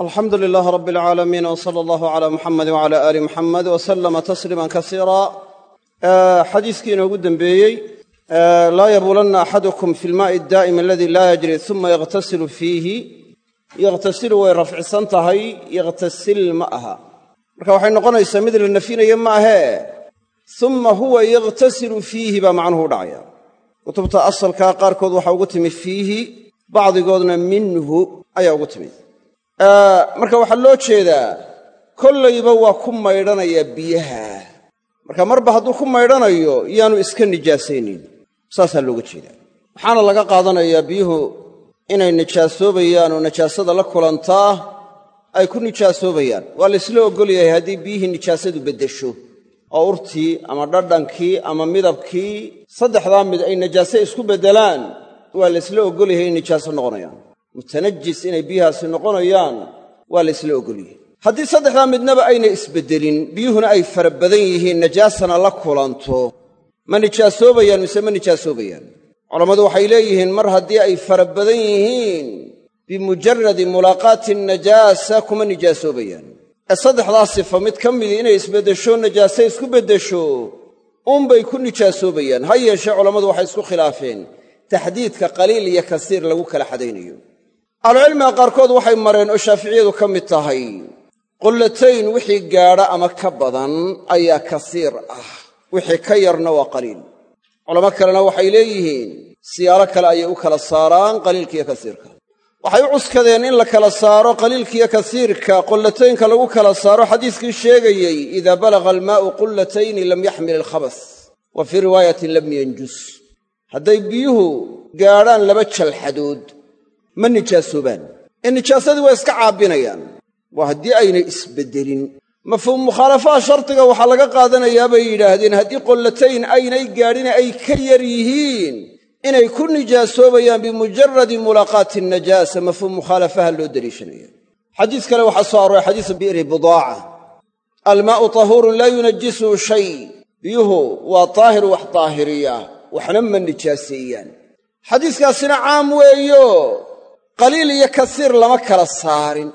alxamdu lilaah rab alcaalamiin w sala allahu cala muxamedi wcala aali muxamed w salama tasliima kasiira xadiiskii inoogu dembeeyey laa yabuulanna axadukum fi lmaai daa'im aladi laa yajri uma yakhtasilu fiihi. Yakhtasilu way rafcisan tahay yakhtasil ma aha. Marka waxay noqonaysaa mid la nafinayo ma ahee uma huwa yakhtasilu fiihi baa macnuhu u dhacaya. Kutubta asalkaa qaarkood waxaa ugu timi fiihi bacdigoodna minhu ayaa ugu timi marka waxaa loo jeedaa kollayba waa ku maydhanayaa biyaha. Marka marba hadduu ku maydhanayo yaanu iska nijaasaynin. Saasaa looga jeedaa. Waxaana laga qaadanayaa biyuhu inay nijaasoobayaan oo nijaasada la kulantaa ay ku nijaasoobayaan waa laysla oggol yahay haddii biyihii nijaasadu beddesho oo urtii ama dhadhankii ama midabkii saddexdaa mid ay najaaso isku beddelaan waa laysla oggol yahay in nijaaso noqonayaan mutanajis inay biyahaasi noqonayaan waa laysla oggolyahay haddii saddexdaa midnaba ayna isbeddelin biyuhuna ay fara badan yihiin najaasana la kulanto. Ma nijaasoobayaan mise ma nijaasoobayaan? Culammadu waxay leeyihiin mar haddii ay fara badan yihiin bimujaradi mulaaqaati najaasa kuma nijaasoobayaan. Ee saddexdaa sifa mid ka midii inay isbeddesho najaase isku beddesho unbay ku nijaasoobayaan. Ha yeeshee culammadu waxay isku khilaafeen taxdiidka qaliil iyo kasiir lagu kala xadaynayo ahlucilmiga qaarkood waxay mareen oo shaaficiyadu ka mid tahay qullatayn wixii gaadha ama ka badan ayaa kasiir ah wixii ka yarna waa qaliil. Culamo kalena waxay leeyihiin siyaalo kale ayay u kala saaraan qaliilkiiyo kasiirka. Waxay u cuskadeen in la kala saaro qaliilkiiyo kasiirka qullataynka lagu kala saaro xadiiskii sheegayey idaa balaga almaa'u qullatayni lam yaxmil ilkhabas wa fii riwaayatin lam yanjus. Hadday biyuhu gaadhaan laba jalxadood ma nijaasoobaan ee nijaasadii waa iska caabbinayaan waa haddii aynay isbeddelin mafhuum mukhaalafaha shardiga waxaa laga qaadanayaa bay yidhaahdeen haddii qollatayn aynay gaadhine ay ka yar yihiin inay ku nijaasoobayaan bimujaradi mulaaqaati najaasa mafhuum mukhaalafaha loo deliishanaya xadiis kale waxaa soo arooray xadiisu bi'ri budaaca. Almaa'u tahuurun laa yunajisuhu shay. Biyuhu waa daahir wax daahiriya waxna ma nijaaseeyaan. Xadiiskaasina caam weeyo qaliil iyo kasiir lama kala saarin.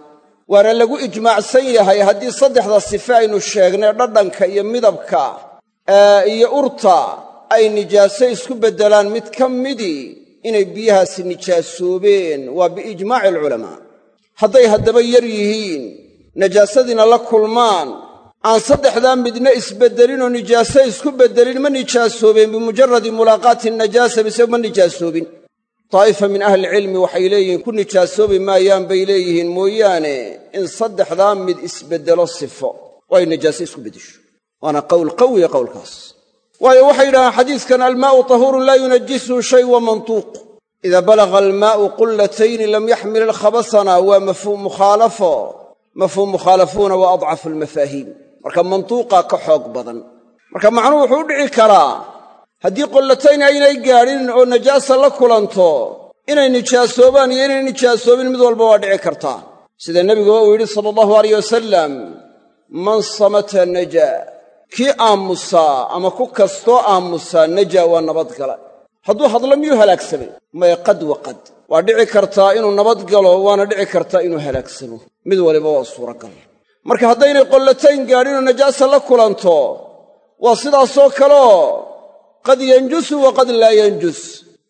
Waana lagu ijmaacsan yahay haddii saddexda sife aynu sheegnay dhadhanka iyo midabka iyo urta ay nijaaso isku beddelaan mid ka midii inay biyahaasi nijaasoobeen. Waa biijmaaci alculamaa hadday haddaba yar yihiin najaasadiina la kulmaan aan saddexdaa midna isbeddelinoo nijaaso isku beddelin ma nijaasoobeen bimujaradi mulaaqaati najaasa mise ma nijaasoobin daa'ifa min ahlicilmi waxay leeyihiin ku nijaasoobi maayaan bay leeyihiin mooyaane in saddexdaa mid isbeddelo sifo oo ay najaaso isku beddesho waana qowl qawiya qowlkaas waayo waxay yidhahdeen xadiiskan almaa'u tahuurun laa yunajisuhu shay wa mantuuq idaa balaga almaa'u qullatayni lam yaxmil ilkhabasana waa mafhuum mukhaalafo mafhuum mukhaalafuuna waa adcafu almafaahiim marka mantuuqaa ka xoog badan marka macnuhu wuxuu u dhici karaa haddii qollatayn aynay gaadhin oo najaasa la kulanto inay nijaasoobaan iyo inay nijaasoobin mid walba waa dhici kartaa. Sida nebiguba uu yidhi sala allahu alayh wasalam man samata najaa kii aamusaa ama ku kastoo aamusaa najaa waa nabadgala hadduu hadlo miyuu halaagsamay maya qad wa qad. Waa dhici kartaa inuu nabadgalo waana dhici kartaa inuu halaagsamo mid waliba waa suuragal. Marka haddaynay qollatayn gaadhinoo najaasa la kulanto waa sidaasoo kaleo qad yanjusu wa qad laa yanjus.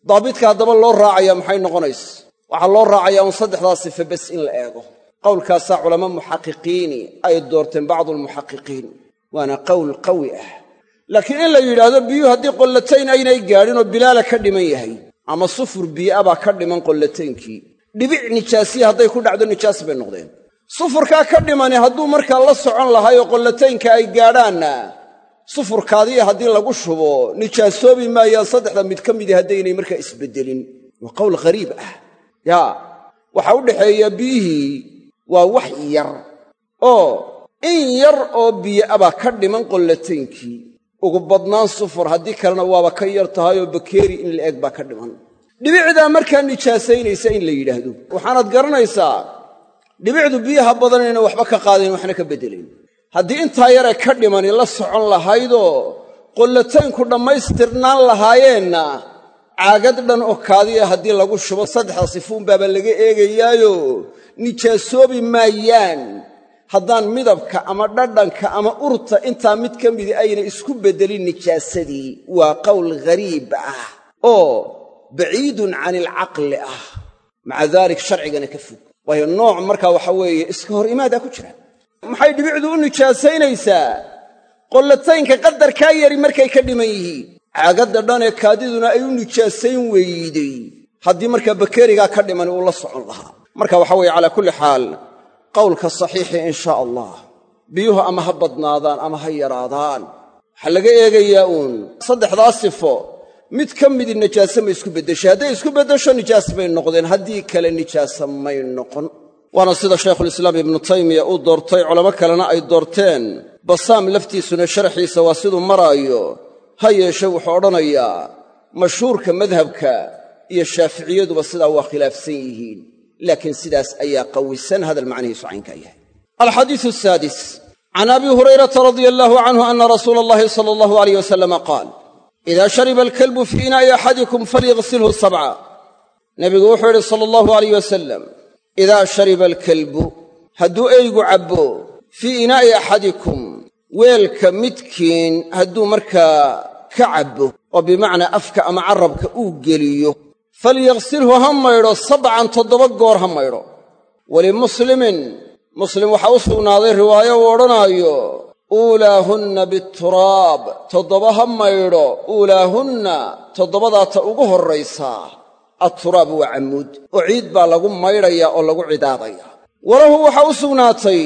Daabidka haddaba loo raacaya maxay noqonaysa waxaa loo raacayaa un saddexdaa sife in la eego. Qowlkaasaa culamo muxaqiqiini ay doorteen bacdu almuxaqiqiin waana qowl qawi ah. Laakiin in la yidhaahdo biyuhu haddii qollatayn aynay gaadhin oo bilaala ka dhiman yahay ama sufur bii'a baa ka dhiman qollataynkii dhibic nijaasiya hadday ku dhacdo nijaas bay noqdeen. Sufurkaa ka dhimani hadduu markaa la socon lahay oo qollataynka ay gaadhaanna sufurkaadii haddii lagu shubo nijaasoobi maayaan saddexda mid ka midii haddaynay markaa isbeddelin waa qowl ghariib ah. Yaa waxaa u dhaxeeya biyihii waa wax yar. Oo in yar oo biyo'abaa ka dhiman qollataynkii. Ugu badnaan sufur haddii kalena waaba ka yar tahay oo bakeeri in la eg baa ka dhiman. Dhibicdaa markaa nijaasaynaysa in la yidhaahdo. Waxaanaad garanaysaa dhibicdu biyaha badanayna waxba ka qaadayn waxna ka beddelayn haddii intaa yare ka dhimani la socon lahaydoo qollataynku dhammaystirnaan lahaayeenna caagad dhan oo kaadiya haddii lagu shubo saddexda sifuunbaaba laga eegayaayo nijaasoobi maayaan. Haddaan midabka ama dhadhanka ama urta intaa mid ka midi ayna isku beddelin nijaasadii waa qowl ghariib ah oo baciidun cani ilcaqli ah. Maca daalik sharcigana ka fog. Waayo nooc markaa waxa weeye iska hor imaadaa ku jira maxay dhibicdu u nijaasaynaysaa qollataynka qadarkaa yari markay ka dhiman yihiin. Caagadda dhanee kaadiduna ay u nijaasayn weyday haddii markaa bakeerigaa ka dhiman uu la socon lahaa. Marka waxa weeye calaa kulli xaal qowlka saxiixi in shaa allah. Biyuhu ama ha badnaadaan ama ha yaraadaan. Waxaa laga eegayaa uun saddexdaa sifo mid ka midi nijaase ma isku beddeshay hadday isku beddesho nijaas bay noqdeen. Haddii kale nijaasa may noqon waana sida shaykhulislaam ibnu taymiya uu doortay culamo kalena ay doorteen basaam laftiisuna sharaxiisa waa siduu maraayo ha yeeshe wuxuu odhanayaa mashhuurka madhabka iyo shaaficiyaduba sidaa waa khilaafsan yihiin laakiin sidaas ayaa qawisan hadal macnihiisu caynkaa yahay. Alxadiisu asaadis can abi hurayrata radia allaahu canhu ana rasuula allahi sala allahu alayh wasalama qaal idaa shariba alkalbu fii inaa'i axadikum falyagsilhu sabca. Nebigu wuxuu yidhi sala allahu alayh wasalam idaa shariba alkalbu hadduu eygu cabbo fii inaa'i axadikum weelka midkiin hadduu markaa ka cabbo oo bimacnaa afka ama carrabka uu geliyo falyagsilhu ha maydho sabcan toddoba goor ha maydho walimuslimin muslim waxaa u sugnaaday riwaayo uu odhanaayo uulaahunna bituraab toddoba ha maydho uulaahunna toddobadaata ugu horraysaa atturaab waa cammuud oo ciid baa lagu maydhayaa oo lagu cidaadaya walahu waxaa u sugnaatay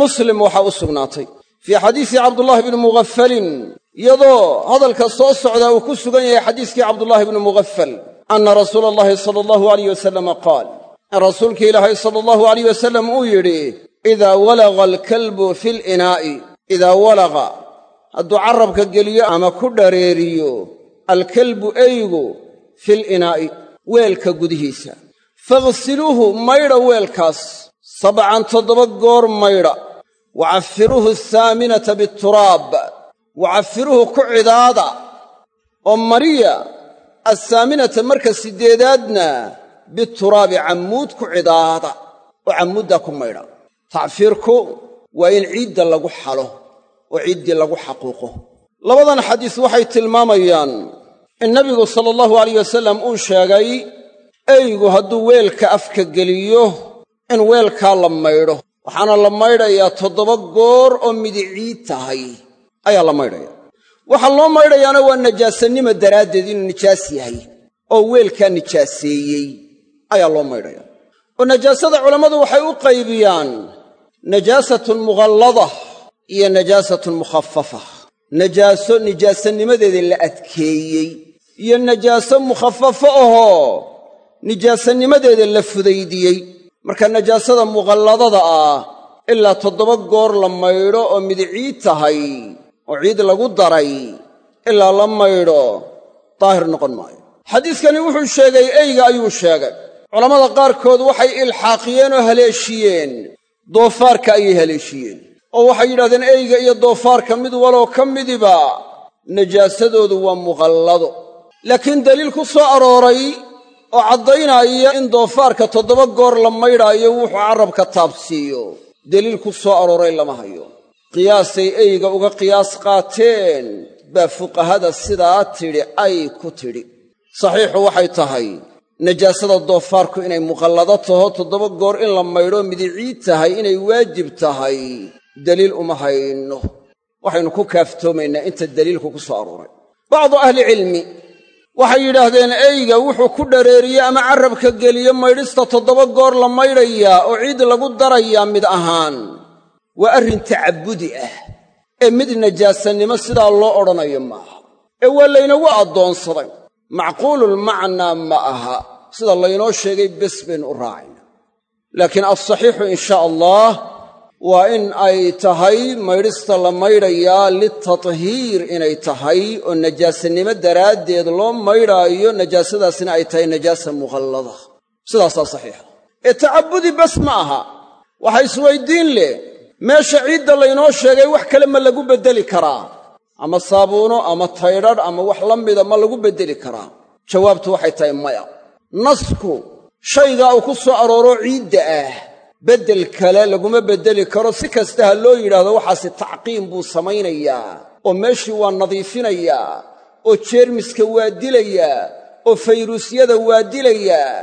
muslim waxaa u sugnaatay. Fii xadiisi cabdullaahi bni mughafalin iyadoo hadalka soo socdaa uu ku sugan yahay xadiiskii cabdullaahi bni mughafal anna rasuula allahi sala allahu alayh wasalama qaal in rasuulkii ilaahay sala allahu alayh wasalam uu yidhi idaa walaqa alkalbu fi linaa'i idaa walaqa hadduu carrabka geliyo ama ku dhareeriyo alkalbu eygu fil inaa'i weelka gudihiisa. Faghsiluuhu maydha weelkaas sabcan toddoba goor maydha wa caffiruuhu ahaaminata bituraab. Wa ku cidaada. Oo mariya assaaminata marka siddeedaadna bituraabi cammuud ku cidaada. Oo cammuuddaa ku maydha tacfiirku waa in ciidda lagu xalo oo ciiddii lagu xaquuqo. Labadan xadiis waxay tilmaamayaan in nebigu sala allahu alayh wasallam uu sheegay eygu hadduu weelka afka geliyo in weelkaa la maydho. Waxaana la maydhayaa toddoba goor oo midiciid tahay ayaa la maydhaya. Waxaa loo maydhayaana waa najaasanimo daraaddeed inuu nijaas yahay oo weelkaa nijaaseeyey ayaa loo maydhaya. Oo najaasada culammadu waxay u qaybiyaan najaasatun mughallada iyo najaasatun mukhafafa najaaso nijaasanimadeeda la adkeeyey iyo najaaso mukhafafo ahoo nijaasanimadeeda la fudaydiyey. Marka najaasada mughalladada ah ilaa toddoba goor la maydho oo midiciid tahay oo ciid lagu daray ilaa la maydho daahir noqon maayo. Xadiiskani wuxuu sheegay eyga ayuu sheegay. Culammada qaarkood waxay ilxaaqiyeen oo haleeshiyeen. Doofaarka ayay haleeshiyeen oo waxay yidhahdeen eyga iyo doofaarka mid waloo ka midiba najaasadoodu waa mughallado laakiin daliil ku soo arooray oo caddaynaya in doofaarka toddoba goor la maydhaayo wuxuu carrabka taabsiiyo. Deliil ku soo arooray lama hayo. Qiyaasay eyga uga qiyaas qaateen baa fuqahada sidaa tidhi ay ku tidhi. Saxiixu waxay tahay najaasada doofaarku inay muqallado taho toddoba goor in la maydhoo midiciid tahay inay waajib tahay deliil uma hayno. Waxaynu ku kaaftoomaynaa inta deliilku ku soo arooray. Bacdu ahlicilmi waxay yidhaahdeen eyga wuxuu ku dhareeriye ama carrabka geliye maydhista toddoba goor la maydhayaa oo ciid lagu darayaa mid ahaan. Waa arrin tacabbudi ah ee mid najaasannimo sidaa loo odhanayo maaha. Ee waa laynagu addoonsaday. Macquululmacnaa ma aha. Sida laynoo sheegay bes baynu u raacayna. Laakiin alsaxiixu in shaa allah waa in ay tahay maydhista la maydhayaa litathiir inay tahay oo najaasannimo daraaddeed loo maydhaayo najaasadaasina ay tahay najaasa mughallada sidaasaa saxiixa ee tacabudi bes ma aha. Waxa isweyddiin leh meesha ciidda laynoo sheegay wax kale ma lagu beddeli karaa. Ama saabuuno ama taydhadh ama wax la mida ma lagu beddeli karaa. Jawaabtu waxay tahay maya. Nasku shaygaa uu ku soo arooro ciidda ah beddel kale laguma beddeli karo si kasta ha loo yidhaahdo waxaasi tacqiim buu samaynayaa oo meeshii waa nadiifinayaa oo jeermiska waa dilayaa oo fayruusyada waa dilayaa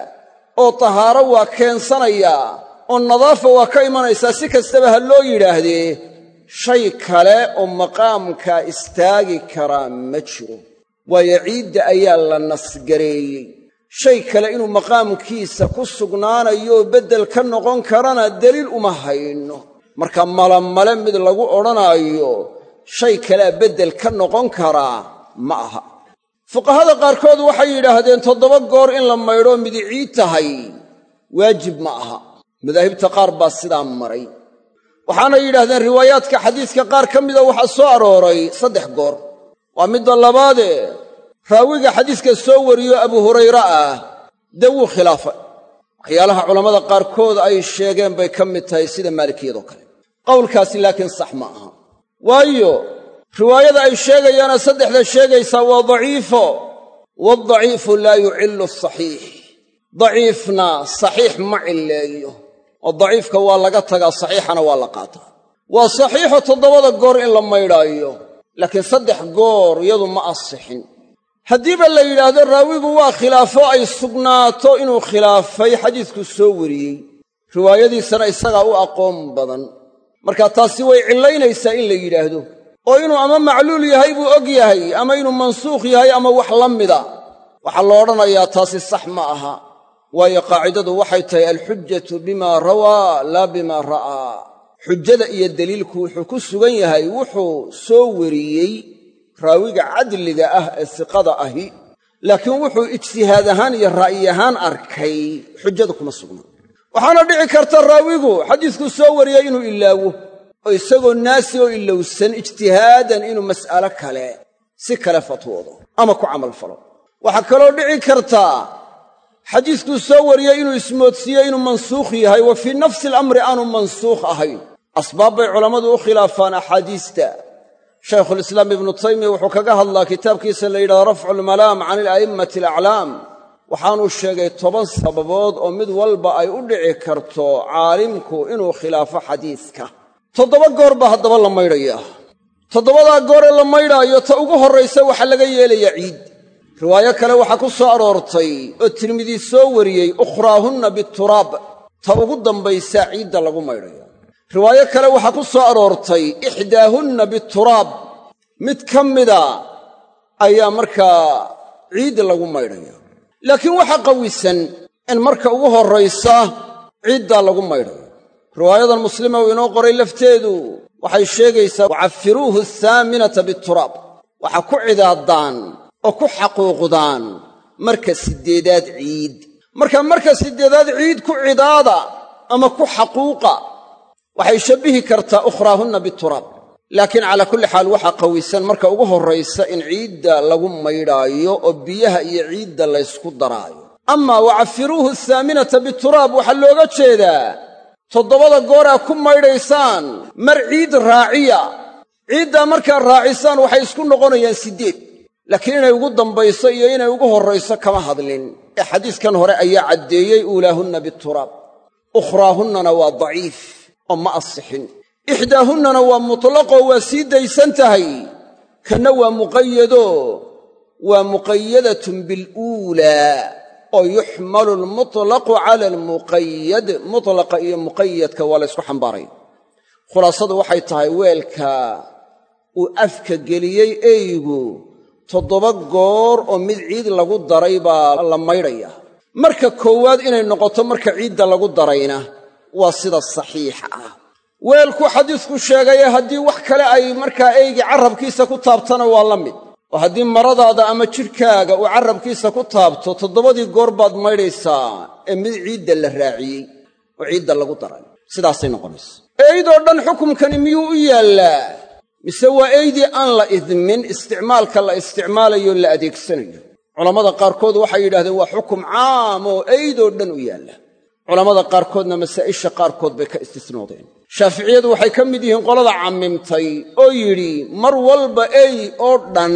oo tahaaro waa keensanayaa oo nadaafa waa ka imanaysaa si kastaba ha loo yidhaahdee shay kale oo maqaamkaa istaagi karaa ma jiro. Waayo ciidda ayaa la nasgareeyey shay kale inuu maqaamkiisa ku sugnaanayo oo beddel ka noqon karana deliil uma hayno. Marka malamale mid lagu odhanaayo shay kalea beddel ka noqon karaa ma aha. Fuqahada qaarkood waxay yidhaahdeen toddoba goor in la maydhoo midi ciid tahay waajib ma aha. Madaahibta qaar baa sidaa maray. Waxaanay yidhahdeen riwaayaadka xadiiska qaar ka mida waxaa soo arooray saddex goor. Waa midda labaadee raawiga xadiiska soo wariyo abu hurayre ah dee wuu khilaafay. Waxyaalaha culammada qaarkood ay sheegeen bay ka mid tahay sida maalikiyadoo kale. Qowlkaasi laakiin sax ma aha. Waayo riwaayada ay sheegayaana saddexda sheegaysaa waa daciifo waadaciifu laa yucillu asaxiix daciifna saxiix ma cilleeyo oo daciifka waa laga tagaa saxiixana waa la qaataa. Waa saxiixo toddobada goor in la maydhaayo laakiin saddex goor iyadu ma asixin haddiiba la yidhaahdo raawigu waa khilaafo ay sugnaato inuu khilaafay xadiisku soo wariyey. Riwaayadiisana isagaa u aqoon badan. Marka taasi way cillaynaysaa in la yidhaahdo. Oo inuu ama macluul yahay buu og yahay ama inuu mansuukh yahay ama wax la mida. Waxaa lo odhanayaa taasi sax ma aha. Waayo qaacidadu waxay tahay alxujatu bimaa rawaa laa bimaa ra'aa. Xujada iyo deliilku wuxuu ku sugan yahay wuxuu soo wariyey raawiga cadliga ah ee siqada ahi laakiin wuxuu ijtihaad ahaan iyo ra'yi ahaan arkay. Xujada kuma sugna waxaana dhici karta raawigu xadiiskuu soo wariyey inuu ilaawo oo isagoo naasi oo ilowsan ijtihaadan inuu mas'alo kale si kale fatwoodo ama ku camal falo. Waxaa kaloo dhici kartaa xadiiskuu soo wariyey inuu ismoodsiiyo inuu mansuukh yahay wa fii nafsi alamri aanu mansuukh ahayn. Asbaab bay culammadu u khilaafaan axaadiista shaykhulislaam ibnu taymiya wuxuu kaga hadlaa kitaabkiisa la yidhahdo rafcu lmalaam can ila'immati alaclaam waxaanuu sheegay toban sababood oo mid walba ay u dhici karto caalimku inuu khilaafo xadiiska. Toddoba goor baa haddaba la maydhayaa toddobadaa gooree la maydhaayo ta ugu horraysa waxaa laga yeelayaa ciid. Riwaayo kale waxaa ku soo aroortay oo tirmidi soo wariyey ukhraahunna bituraab ta ugu dambaysaa ciidda lagu maydhaya riwaayo kale waxaa ku soo aroortay ixdaahunna bituraab. Mid ka mida ayaa markaa ciid lagu maydhaya laakiin waxa qawisan in marka ugu horraysa ciiddaa lagu maydhayo. Riwaayadan muslima uu inoo qoray lafteedu waxay sheegaysaa wacafiruuhu ahaaminata bituraab. Waxaa ku cidaaddaan oo ku xaquuqdaan marka siddeedaad ciid. Marka marka siddeedaad ciid ku cidaada ama ku xaquuqa waxay shabbihi kartaa ukhraahunna bituraab. Laakiin calaa kulli xaal waxaa qawisan marka ugu horraysa in ciidda lagu maydhaayo oo biyaha iyo ciidda laysku daraayo. Amaa wacafiruuhu ahaaminata bituraab waxaa looga jeedaa toddobada gooraa ku maydhaysaan mar ciid raaciya. Ciiddaa markaa raacisaan waxay isku noqonayaan siddeed. Laakiin inay ugu dambayso iyo inay ugu horrayso kama hadlin. Ee xadiiskan hore ayaa caddeeyey uulaahunna bituraab. Ukhraahunnana waa daciif oo ma asixin. Ixdaahunnana waa mutlaqoo waa sii daysan tahay. Kanna waa muqayado waa muqayadatun biluulaa oo yuxmalu almutlaqu cala almuqayad mutlaqa iyo muqayadka waa la ysku xambaaray. Khulaasadu waxay tahay weelka uu afka geliyey eygu toddoba goor oo mid ciid lagu daray baa la maydhaya. Marka koowaad inay noqoto marka ciidda lagu darayna waa sida saxiixa ah. Weelku xadiisku sheegaye haddii wax kale ay markaa eygi carrabkiisa ku taabtana waa la mid. Oo haddii maradaada ama jidhkaaga uu carrabkiisa ku taabto toddobadii goor baad maydhaysaa ee mid ciidda la raaciyey oo ciidda lagu daray. Sidaasay noqonaysa eydoo dhan xukumkani miyuu u yaallaa? Mise waa eydii aan la idmin isticmaalka la isticmaalayo la adeegsanayo? Culammada qaarkood waxay yidhahdeen waa xukum caam oo eydoo dhan u yaalla culammada qaarkoodna masaa'isha qaarkood bay ka istisnoodeen. Shaaficiyadu waxay ka mid yihiin qolada cammimtay oo yidhi mar walba ey oo dhan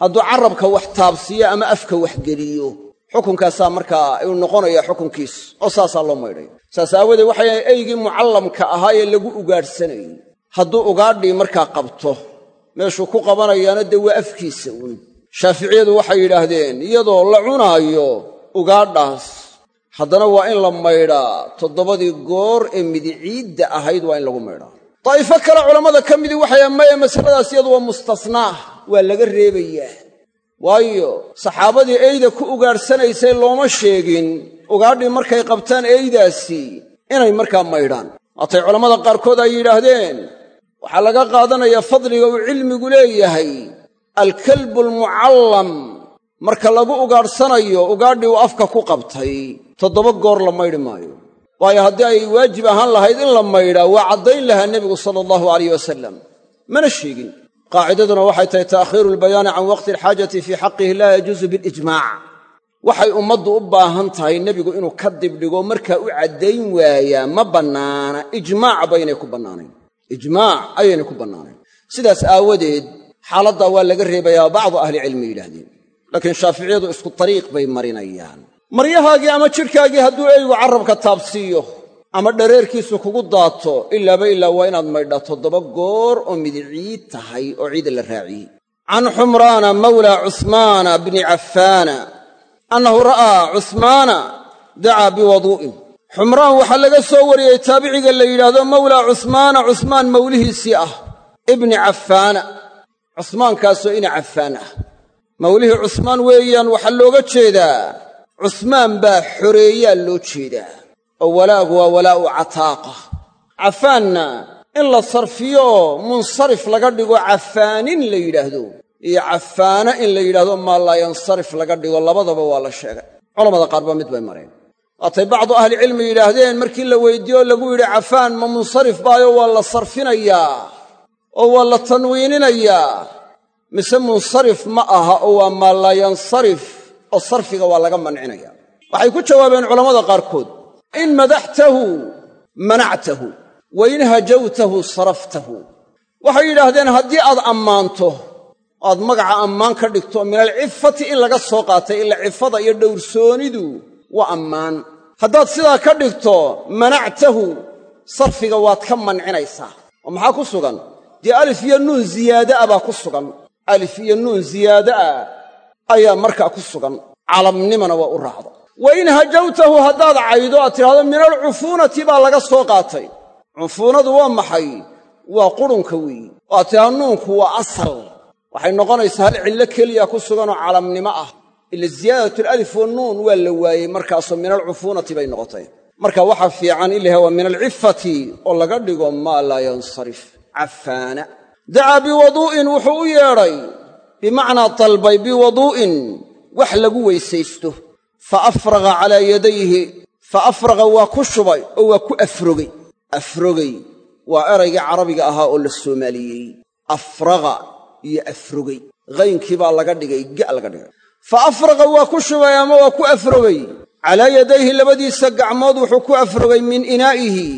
hadduu carabka wax taabsiiyo ama afka wax geliyo. Xukunkaasaa markaa uu noqonaya xukunkiis oo saasaa loo maydhaya saas aawadeed waxay eygii mucallamka ahaa ee lagu ugaadhsanayey. Hadduu ugaadhii markaa qabto meeshuu ku qabanayaana dee waa afkiisa uun. Shaaficiyadu waxay yidhaahdeen iyadoo la cunaayo ugaadhaas haddana waa in la maydhaa. Toddobadii goor ee midiciidda ahayd waa in lagu maydhaa. Daa'ifo kale culammada ka midii waxay maya masaladaas iyadu waa mustasnaah waa laga reebayaa waayo saxaabadii eyda ku ugaadhsanaysay looma sheegin. Ugaadhii markay qabtaan eydaasi inay markaa maydhaan. Waatay culammada qaarkood ay yidhaahdeen waxaa laga qaadanayaa fadliga uu cilmigu leeyahay alkalbu almucallam marka lagu ugaadhsanayo ugaadhii uu afka ku qabtay toddoba goor la maydhi maayo. Waayo haddii ay waajib ahaan lahayd in la maydhaa waa caddayn lahaa nebigu sala allahu alayh wasalam mana sheegin. Qaacidaduna waxay tahay ta'khiiru albayaani can waqti alxaajati fii xaqihi laa yajuusu bilijmaac waxay ummaddu u baahan tahay nebigu inuu ka dibdhigo markaa u caddayn waayaa ma bannaana. Ijmaac baynay ku bannaanayn ijmaac ayaynay ku bannaanayn sidaas aawadeed xaaladdaa waa laga reebayaa bacdu ahlicilmi yidhaahdeen. Laakiin shaaficiyadu isku tariiq bay marinayaan maryahaagii ama jidhkaagii hadduu eygu carrabka taabsiiyo ama dhareerkiisu kugu daato ilaaba ilaa waa inaad maydhaa toddoba goor oo midiciid tahay oo ciida la raaciyey. Can xumraana mawla cuhmaana bni cafaana annahu ra'aa cuhmaana dacaa biwaduu'in xumraan waxaa laga soo wariyey taabiciga la yidhaahdo mawlaa cuhmaana cuhmaan mawlihiisii ah ibni cafaana. Cuhmaankaasoo ina cafaan ah. Mawlihii cusmaan weeyaan waxaa looga jeedaa cusmaan baa xoreeyaa loo jeedaa. Oo walaagu waa walaa'u cataaqa. Cafaanna in la sarfiyooo munsarif laga dhigo cafaanin la yidhaahdo. Iyo cafaana in la yidhahdo maa laa yansarif laga dhigo labadaba waa la sheegay. Culamada qaar ba mid bay mareen. Waatay bacdu ahlicilmi yidhaahdeen markii la weyddiiye oo lagu yidhi cafaan ma munsarif baayo waa la sarfinayaa oo waa la tanwiininayaa. Mise munsarif ma aha oo waa maa oo sarfiga waa laga mancinaya. Waxay ku jawaabeen culammada qaarkood in madaxtahu manactahu wa in hajawtahu saraftahu. Waxay yidhaahdeen haddii aad ammaanto aad magaca ammaan ka dhigto min alcifati in laga soo qaatay ila cifada iyo dhowrsoonidu waa ammaan. Haddaad sidaa ka dhigto manactahu sarfiga waad ka mancinaysaa. Oo maxaa ku sugan? Dee alif iyo nuun ziyaada'a baa ku sugan. Alif iyo nuun ziyaada'a ayaa markaa ku sugan. Calamnimana waa u raacda wa in hajawtahu haddaad caydo aad tidhahdo min alcufuunati baa laga soo qaatay. Cufuunadu waa maxay? Waa qurunka weeyi. Oo aad tidhahdo nuunku waa asal. Waxay noqonaysaa hal cillo keliya ku suganoo calamnimo ah. Ila ziyaadat alif wannuun waa la waayey markaasoo min alcufuunati bay noqotay. Marka waxaa fiican in waa min alcifati oo laga dhigo maa laa yansarif. Cafaana. Dacaa biwaduu'in wuxuu u yeedhay bimacnaa dalbay biwaduu'in wax lagu weysaysto. Fa afraga calaa yadayhi fa afraga waa ku shubay oo waa ku afrogey afrogey waa eraygii carabiga ahaa oo la soomaaliyey. Afraga iyo afrogey qaynkii baa laga dhigay ga laga dhigay. Fa afraqa waa ku shubay ama waa ku afrogay. Calaa yadayhi labadiisa gacmood wuxuu ku afrogay min inaa'ihi.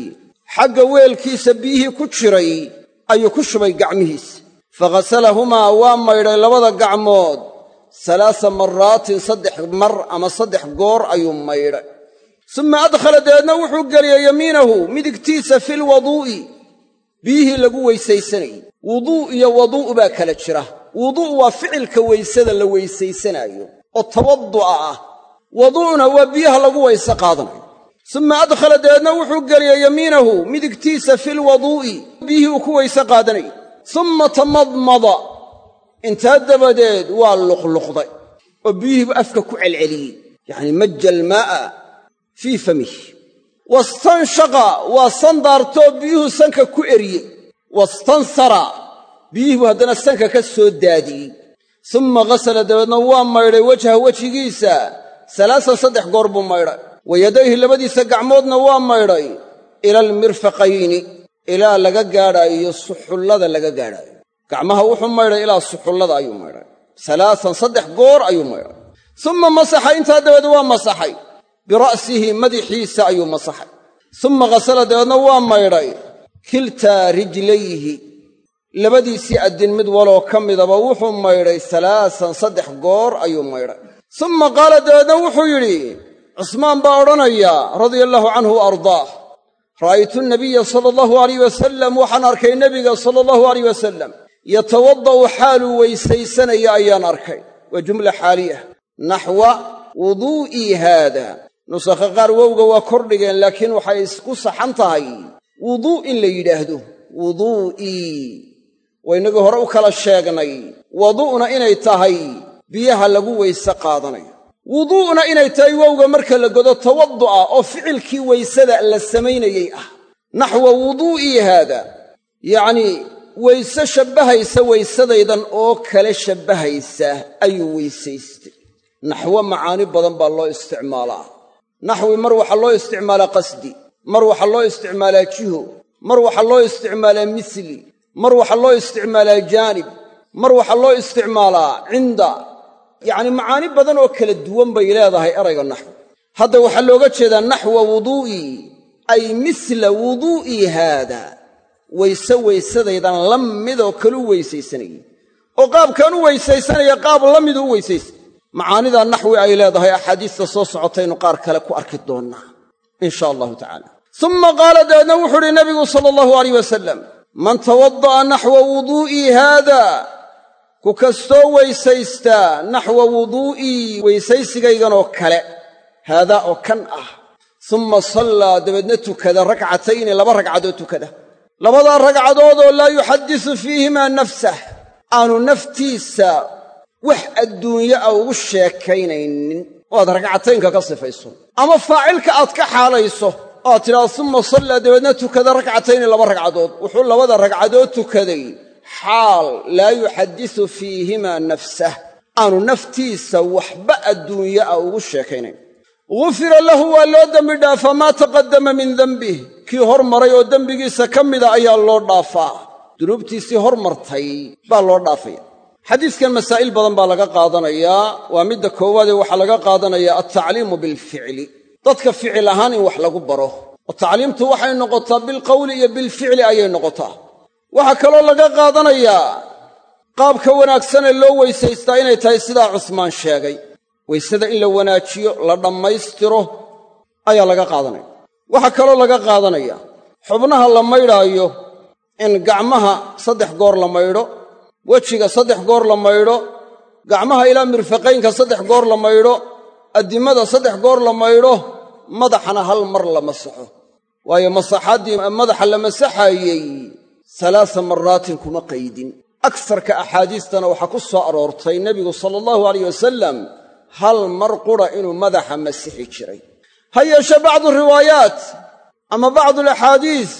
Xagga weelkiisa biyihii ku jiray ayuu ku shubay gacmihiisa faghasalahumaa waa maydhay labada gacmood. salaasa maraatin saddex mar ama saddex goor ayuu maydhay summa adkhala dabeedna wuxuu geliyey yamiinahu midigtiisa filwaduu'i biyihii lagu weysaysanayey wuduu iyo waduu' baa kala jira wuduu' waa ficilka weysada la weysaysanaayo oo tawaddu'a ah waduu'na waa biyaha lagu weyse qaadanayo summa adkhala dabeedna wuxuu geliyey yamiinahu midigtiisa filwaduu'i biyihii uu ku weyse qaadanayay summa tamadmada intaa dabadeed waa luqluqday oo biyihiibu afka ku celceliyey yacni majja almaa'a fii famihi wastanshaqa waa sandaartoo biyuhu sanka ku eriyey wastansara biyihii buu haddana sanka ka soo daadiyey summa ghasala dabeedna waa maydhay wejha wejigiisa salaasan saddex goor buu maydhay wa yadayhi labadiisa gacmoodna waa maydhay ila ilaa laga gaadhaayo suxullada laga gaadhaayo. Gacmaha wuxuu maydhay ilaa suxullada ayuu maydhay. Salaasan saddex goor ayuu maydhay. Summa masaxa intaa dabeed waa masaxay. Bira'sihi madaxiisa ayuu masaxay. Summa ghasala dabeedna waa maydhay. Kiltaa rijlayhi labadiisii addin mid waloo ka midaba wuxuu maydhay salaasan saddex goor ayuu maydhay. Summa qaala dabeedna wuxuu yidhi cusmaan baa odhanaya radia allaahu canhu wa ardaah ra'aytu nabiya sala allahu alayh wasalam waxaan arkay nebiga sala allahu alayh wasalam yatawadda'u xaaluu weysaysanaya ayaan arkay. Waa jumla xaaliya. Naxwa wuduu'ii haada. Nusakha qaar wowga waa kordhigeen laakiin waxay isku saxan tahay. Wuduu' in la yidhaahdo. Wuduu'ii waynagii hore u kala sheegnay. Wadu'na inay tahay. Biyaha lagu weyse qaadanayo wuduu'na inay tahay wowga marka la godo tawaddu'a oo ficilkii weysada la samaynayey ah. Naxwa wuduu'ii haada yacnii weyse shabbahaysa weysadaydan oo kale shabbahaysa ayuu weysaystay. Naxwo macaani badan baa loo isticmaalaa. Naxwi mar waxaa loo isticmaalaa qasdi mar waxaa loo isticmaalaa jiho mar waxaa loo isticmaalaa misli mar waxaa loo isticmaalaa jaanib mar waxaa loo isticmaalaa cinda yacni macaani badan oo kala duwan bay leedahay erayga naxwi. Hadda waxaa looga jeedaa naxwa wuduu'ii ay misla wuduu'ii haada. Weyse weysadaydan la midoo kalu weysaysanayay. Oo qaabkaan u weysaysanaya qaab la midu u weysaysa macaanidaa naxwi ay leedahay axaadiista soo socotaynu qaar kale ku arki doonnaa in sha allahu tacala summa qaala dabeedna wuxuu uhi nabigu sala allahu alayh wasalam man tawadda'a naxwa wuduu'ii haada ku kastoo weysaystaa naxwa wuduu'ii weysaysigayganoo kale haadaa oo kan ah. Summa sallaa dabeedna tukada rakcatayni laba ragcadood tukada. Labadaa ragcadoodoo laa yuxaddisu fiihimaa nafsah aanu naftiisa wax adduunye a ugu sheekaynaynin. Oo aad ragcataynka ka sifayso. Ama faacilka aad ka xaalayso oo aad tidhahdo summa sallaa dabeedna tukada rakcatayni laba ragcadood wuxuu labada ragcadood tukaday xaal laa yuxaddisu fiihimaa nafsah. Aanu naftiisa waxba adduunye a ugu sheekaynayn gufira lahu waa loo dembi dhaafaa maa taqaddama min dembih kii hormaray oo dembigiisa ka mida ayaa loo dhaafaa. Dunuubtiisii hormartay baa loo dhaafaya. Xadiiskan masaa'il badan baa laga qaadanayaa waa midda koowaadee waxaa laga qaadanayaa altacliimu bilficli. Dadka ficil ahaan in wax lagu baro. Oo tacliimtu waxay noqotaa bilqowli iyo bilficli ayay noqotaa waxaa kaloo laga qaadanayaa qaabka wanaagsanee loo weysaystaa inay tahay sidaa cusmaan sheegay. Weysada in la wanaajiyo la dhammaystiro ayaa laga qaadanaya. Waxaa kaloo laga qaadanaya xubnaha la maydhaayo in gacmaha saddex goor la maydho wejiga saddex goor la maydho gacmaha ilaa mirfaqaynka saddex goor la maydho addimada saddex goor la maydho madaxana hal mar la masaxo. Waayo masaxaddii madaxa la masaxaayey salaasa maraatin kuma qaydin agsarka axaadiistana waxaa ku soo aroortay nebigu sala allahu alayh wasalam hal mar qura inuu madaxa masixi jiray ha yeeshe bacdu riwaayaat ama bacdu alaxaadiis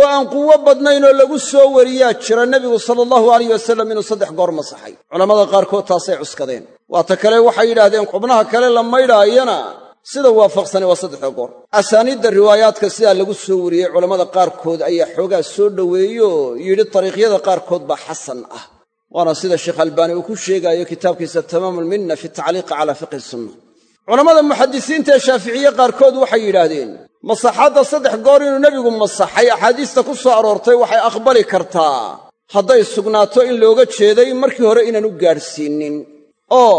oo aan quwo badnayn oo lagu soo wariyaa jira nebigu sala allahu alayh wasalam inuu saddex goor masaxay culammada qaarkood taasay cuskadeen waata kale waxay yidhaahdeen xubnaha kale la maydhaayana sida waafaqsane waa saddexda goor. Asaaniidda riwaayaadka sidaa lagu soo wariyey culammada qaarkood ayaa xoogaa soo dhoweeyeoo yidhi dariiqyada qaarkood baa xasan ah. Waana sida sheekh albaani uu ku sheegaayo kitaabkiisa tamaamulminna fi tacliiqi calaa fiqhi sunna. Culammada muxadisiinta ee shaaficiye qaarkood waxay yidhaahdeen masaxadda saddex goor inuu nebigu masaxay axaadiista ku soo aroortay waxay aqbali kartaa. Hadday sugnaato in looga jeeday markii hore inaan u gaadhsiinnin oo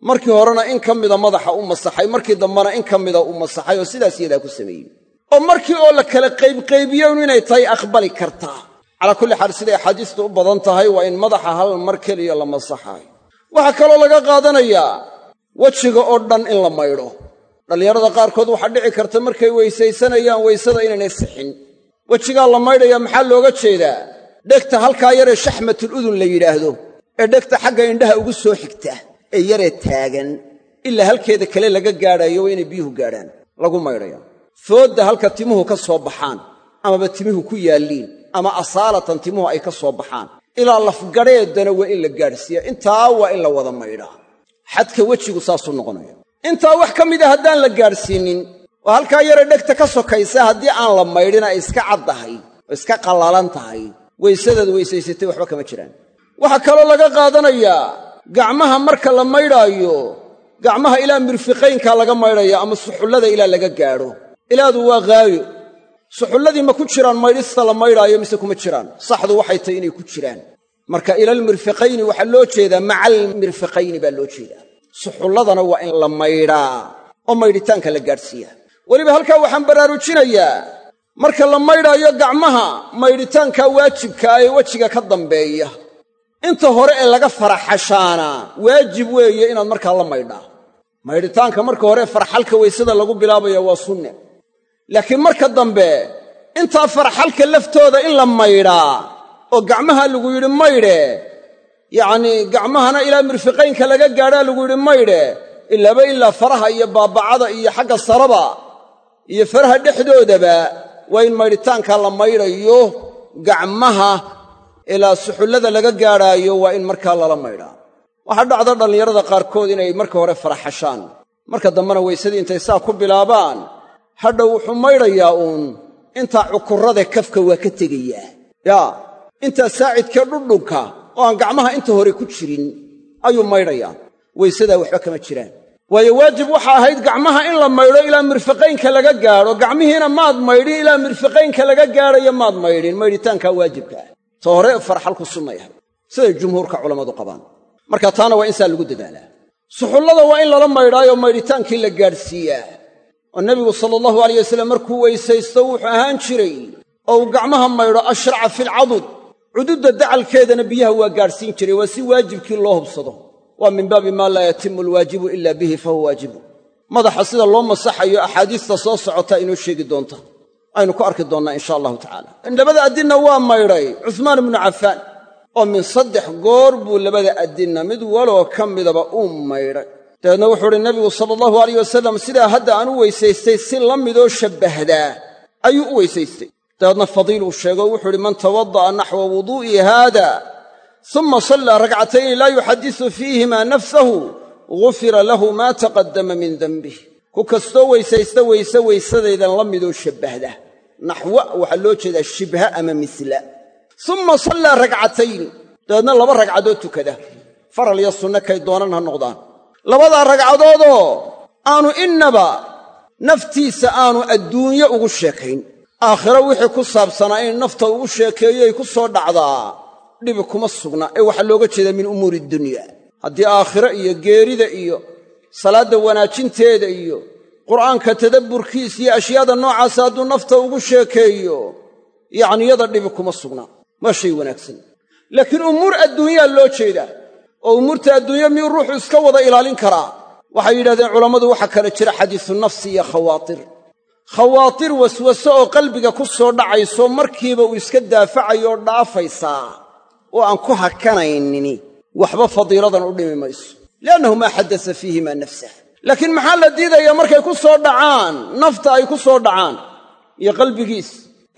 markii horena in ka mida madaxa u masaxay markii dambena in ka mida u masaxay oo sidaas yadaa ku sameeyey. Oo markii oo la kala qaybqaybiyon inay tahay aqbali kartaa calaa kulli xaal siday axaadiistu u badan tahay waa in madaxa hal mar keliya la masaxaayo waxaa kaloo laga qaadanayaa wejiga oo dhan in la maydho. Dhallinyarada qaarkood waxaa dhici karta markay weysaysanayaan weysada inaynay sixin. Wejigaa la maydhaya maxaa looga jeedaa? Dhegta halkaa yaree shaxmatul udun la yidhaahdo. Ee dhegta xagga indhaha ugu soo xigta ee yaree taagan. Ilaa halkeeda kale laga gaadhaayo waa inay biyuhu gaadhaan lagu maydhaya foodda halka timuhu ka soo baxaan amaba timuhu ku yaalliin ama asaalatan timuhu ay ka soo baxaan. Ilaa lafgadheedana waa in la gaadhsiiya intaa waa in la wada maydhaa. Xadka wejigu saasuu noqonaya intaa wax ka mida haddaan la gaadhsiinnin oo halkaa yare dhegta ka sokaysa haddii aan la maydhin ay iska caddahay oo iska qallalan tahay weysadaad weysaysatay waxba kama jiraan. Waxaa kaloo laga qaadanayaa gacmaha marka la maydhaayo gacmaha ilaa mirfiqaynkaa laga maydhaya ama suxullada ilaa laga gaadho. Ilaadu waa haayo suxulladii ma ku jiraan maydhista la maydhaayo mise kuma jiraan? Saxdu waxay tahay inay ku jiraan. Marka ilaalmirfiqayni waxaa loo jeedaa macaalmirfiqayni baa loo jeedaa. Suxulladana waa in la maydhaa oo maydhitaanka la gaadhsiiyaa. Weliba halkaa waxaan baraarujinayaa marka la maydhaayo gacmaha maydhitaanka waajibkaa ee wejiga ka dambeeya inta hore ee laga faraxashaana waajib weeye inaad markaa la maydhaa maydhitaanka marka hore farxalka weysada lagu bilaabaya waa sunne. Laakiin marka dambe intaa farxalka laftooda in la maydhaa oo gacmaha lagu yidhi maydhe yacnii gacmahana ilaa mirfiqaynka laga gaadhaa lagu yidhi maydhe ilaaba ilaa faraha iyo baabacada iyo xagga saraba iyo faraha dhexdoodaba waa in maydhitaankaa la maydhayo gacmaha ilaa suxullada laga gaadhaayo waa in markaa lala maydhaa waxaa dhacda dhallinyarada qaarkood inay marka hore faraxashaan. Marka dambena weysadii intay saa ku bilaabaan. Hadhow wuxuu maydhayaa uun. Intaa cukurrada kafka waa ka tegayaa. Yaa intaa saacidkee dhudhunka oo aan gacmaha inta hore ku jirin ayuu maydhayaa. Weysadaa waxba kama jiraan. Waayo waajib waxa ahayd gacmaha in la maydho ilaa mirfiqaynka laga gaadho. Gacmihiina maad maydhin ilaa mirfiqaynka laga gaadhayo maad maydhin. Maydhitaankaa waajibka ah ta hore farxalku sunnay ahayd siday jumhuurka culammadu qabaan. Marka taana waa in saa lagu dadaalaa. Suxullada waa in lala maydhaayo maydhitaankii la gaadhsiiyaa. Oo nebigu sala allahu alayh wasallam markuu weysaysto wuxuu ahaan jiray oo uu gacmaha maydho ashraca filcadud cududda dacalkeedana biyaha waa gaadhsiin jiray waa si waajibkii loo hubsado. Waa min baabi maa laa yatimu alwaajibu ila bihi fahuwa waajibu madaxa sida loo masaxayo axaadiista soo socotaa inoo sheegi doonta aynu ku arki doonnaa insha allahu tacaala. Labada addinna waa maydhay. Cusmaan ibnu cafaan oo min saddex goor buu labada addinna mid waloo ka midaba uu maydhay. Dabeedna wuxuu uhi nebigu sala allahu alayh wasalam sidaa hadda aan u weysaystay si la midoo shabbahdaa. Ayuu u weysaystay. Dabeedna fadiil uu sheego wuxuu uhi man tawada'a naxwa wuduu'i haada uma sallaa rakcatayni laa yuxadisu fiihimaa nafsahu gufira lahu maa taqaddama min dembih ku kastoo weysaysta weyse weysadaydan la midoo shabbahda naxwa waxaa loo jeedaa shibha ama misla. Uma sallaa ragcatayni dabeedna laba ragcadood tukada. Faral iyo sunne kay doonan ha noqdaan. Labadaa ragcadoodoo aanu innaba naftiisa aanu adduunye ugu sheekayn. Aakhiro wixii ku saabsanaa in nafta ugu sheekeeyoy ku soo dhacdaa dhibi kuma sugna. Ee waxaa looga jeedaa min umuuri dunya. Haddii aakhiro iyo geerida iyo salaadda wanaajinteeda iyo qur'aanka tadabburkiis iyo ashyaada noocaasa hadduu nafta ugu sheekeeyo yacni yada dhibi kuma sugna waa shay wanaagsan. Laakiin umuur adduunyaa loo jeedaa oo umuurta adduunya miyuu ruuxu iska wada ilaalin karaa? Waxay yidhahdeen culammadu waxaa kale jira xadiisu nafsi iyo khawaatir. Khawaatir waswaso oo qalbiga ku soo dhacayso markiiba uu iska daafacayo dhaafaysaa oo aan ku hakanaynin waxba fadiiladan u dhimi mayso. Liannahu maa xaddasa fiihimaa nafsah laakiin maxaa la diidayaa markay ku soo dhacaan? Nafta ay ku soo dhacaan iyo qalbigiis.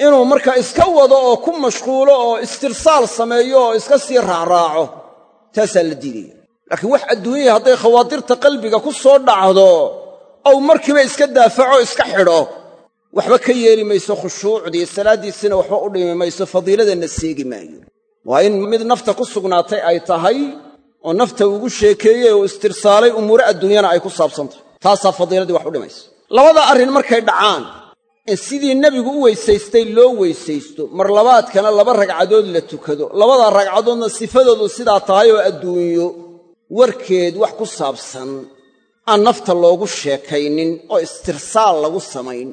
Inuu markaa iska wado oo ku mashquulo oo istirsaal sameeyo oo iska sii raacraaco taasaa la diidaya. Laakiin wax adduunyaya hadday khawaatirta qalbiga ku soo dhacdo ou markiiba iska daafaco iska xidho waxba ka yeeli mayso khushuucdii salaaddiisina waxba u dhimi mayso fadiiladanna seegi maayo. Waa in mid nafta ku sugnaatay ay tahay oo nafta ugu sheekeeyey oo istirsaalay umuure adduunyana ay ku saabsantahy taasaa fadiiladii wax u dhimaysa. Labada arrin markay dhacaan in sidii nebigu u weysaystay loo weysaysto mar labaadkana laba ragcadood la tukado labada ragcadoodna sifadoodu sidaa tahay oo adduunyo warkeed wax ku saabsan aan nafta loogu sheekaynin oo istirsaal lagu samayn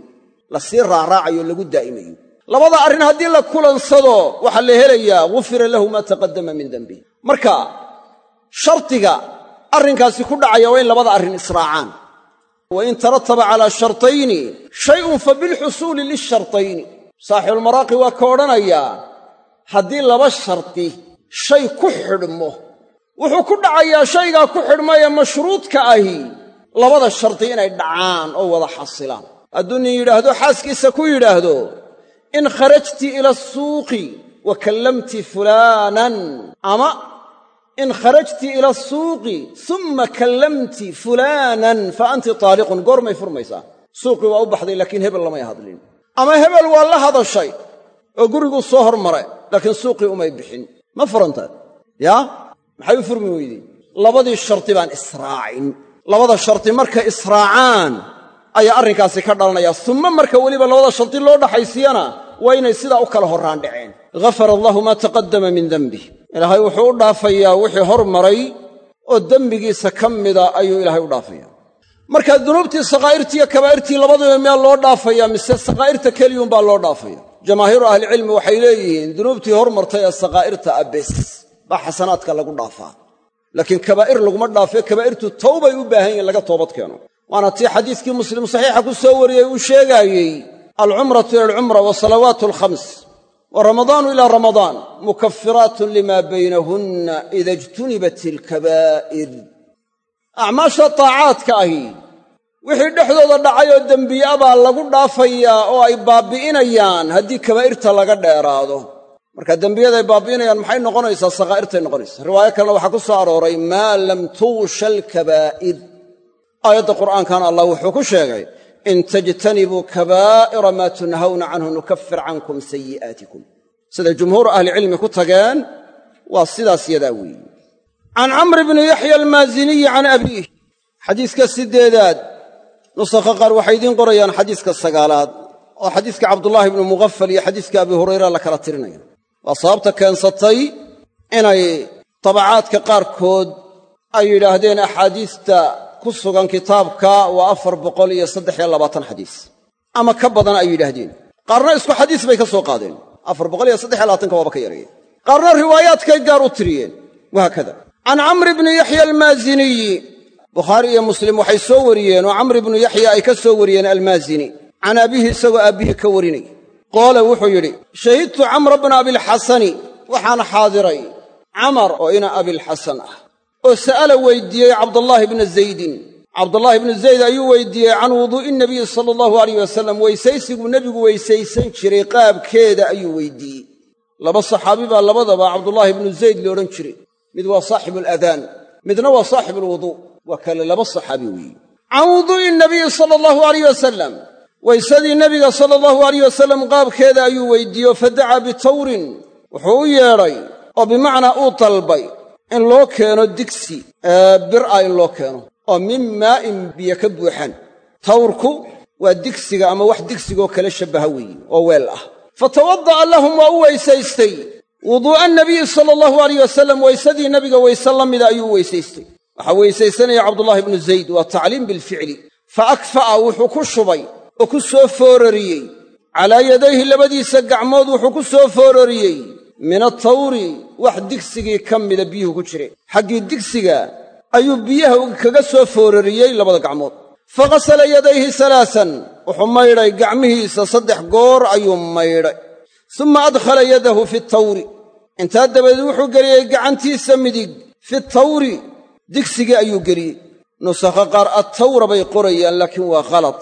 la sii raaraacayo lagu daa'imayo. Labada arrin haddii la kulansado waxaa la helayaa gufira lahu maa taqaddama min dembih marka shardiga arrinkaasi ku dhacaya waa in labada arrin israacaan. Wa in tarataba calaa shartayni shayun fa bilxusuuli lishartayni saaxibulmaraaqi waa ka odhanayaa haddii laba shardi shay ku xidhmo wuxuu ku dhacayaa shaygaa ku xidhmaye mashruudka ahi labada shardi inay dhacaan oo wada xasilaan. Hadduu nin yidhaahdo xaaskiisa ku yidhaahdo in kharajti ila asuuqi wa kallamti fulaanan ama in kharajti ila asuuqi summa kallamti fulaanan fa anti taaliqun goormay furmaysaa suuqii waa u baxday laakiin hebel lamay hadlin ama hebel waa la hadashay oo guriguu soo hormaray laakiin suuqii umay bixin ma furantaad yaa maxay u furmi weydey labadii shardi baan israacin labada shardi markay israacaan ayaa arrinkaasi ka dhalanaya summa marka weliba labada shardi loo dhaxaysiyana waa inay sidaa u kala horraan dhaceen ghafara allahu maa taqaddama min dembih ilaahay wuxuu u dhaafayaa wixii hor maray oo dembigiisa ka mida ayuu ilaahay u dhaafaya marka dunuubtii sakaa'irtii iyo kabaa'irtii labadaba miyaa loo dhaafaya mise sakaa'irta keliyuunbaa loo dhaafaya jamaahiiru ahlicilmi waxay leeyihiin dunuubtii hormartay ee sakaa'irta ah bes baa xasanaadka lagu dhaafaa. Laakiin kabaa'ir laguma dhaafee kabaa'irtu tawbay u baahan yihiin laga toobad keeno. Waana tii xadiiskii muslim saxiixa ku soo wariyey uu sheegaayey alcumratu ila wa salawaatu alkhams wa ramadaanu ila ramadaan mukafiraatun lima baynahunna ida ijtunibat ilkabaa'ir acmaasha taacaadka ahi wixii dhexdooda dhacay oo dembiya baa lagu dhaafayaa oo ay baabbi'inayaan haddii kabaa'irta laga dheeraado. Marka dembiyaday baabbi'inayaan maxay noqonaysaa sakaa'irtay noqonaysaa? Riwaayo kalena waxaa ku soo arooray maa lam tuusha alkabaa'ir aayadda qur'aankana allah wuxuu ku sheegay in tajtanibuu kabaa'ira maa tunhawna canhu nukafir cankum sayi'aatikum siday jumhuuru ahlicilmi ku tageen waa sidaas yadaa weeye can camr bni yaxya almaaziniyi can abiih xadiiska siddeedaad nusakha qaar waxay idiin qorayaan xadiiska sagaalaad oo xadiiska cabdullaahi bnu mughafal iyo xadiiska abi hurayra la kala tirinaya waa sababta keensatay inay tabacaadka qaarkood ay yidhaahdeen axaadiista ku sugan kitaabka waa afar boqol iyo saddex iyo labaatan xadiis. Ama ka badan ay yidhaahdeen. Qaarna isku xadiis bay ka soo qaadeen. Afar boqol iyo saddex iyo labaatanka waaba ka yareeyeen. Qaarna riwaayaadkay gaar u tiriyeen. Wahaakada can camr bni yaxya almaaziniyi. Bukhaari iyo muslim waxay soo wariyeen oo camr ibnu yaxya ay ka soo wariyeen almaazini. Can abihi isagoo aabbihii ka warinay. Qaola wuxuu yidhi shahidtu camra bna abilxasani waxaan xaadiray camar oo ina abilxasan ah oo sa'ala weydiiyey cabdallaahi bna zaydin. Cabdallaahi bnu zayd ayuu weydiiyey can wuduu'i nabiyi sala allahu alayh wasalam weysaysiguu nebigu weysaysan jiray qaabkeeda ayuu weydiiyey. Laba saxaabi baa labadaba cabdullaahi bnu zayd la odhan jiray. Mid waa saaxibu aladaan midna waa saaxibu alwuduu waa kale laba saxaabi weeye can wuduu'i nabiyi sala allahu alayh wasalam weysadii nebiga sala allahu alayh wasalam qaabkeeda ayuu weydiiye fa dacaa bitawrin wuxuu u yeedhay oo bimacnaa uu dalbay in loo keeno digsi bir ah in loo keeno oo min maa'in biyo ka buuxaan tawrku waa digsiga ama wax digsigoo kale shabbaha weeye oo weel ah. Fa tawada'a lahum waa u weysaystay. Wuduu'a nabiyi sala allahu alayh wasalam weysadii nebiga weyse la mida ayuu weysaystay. Waxaa weysaysanaya cabdullaahi bnu zayd waa tacliim bilficli fa akfa'a wuxuu ku shubay oo ku soo foorariyey. Calaa yadayhi labadiisa gacmood wuxuu ku soo foorariyey min atawri wax digsigii ka mida biyuhu ku jire. Xaggii digsiga ayuu biyaha kaga soo foorariyey labada gacmood. Fa ghasala yadayhi salaasan wuxuu maydhay gacmihiisa saddex goor ayuu maydhay summa adkhala yadahu fi tawri. Intaa dabadeed wuxuu geliyey gacantiisa midig. Fi tawri digsigii ayuu geliyey. Nusakha qaar attawra bay qorayaan laakiin waa khalad.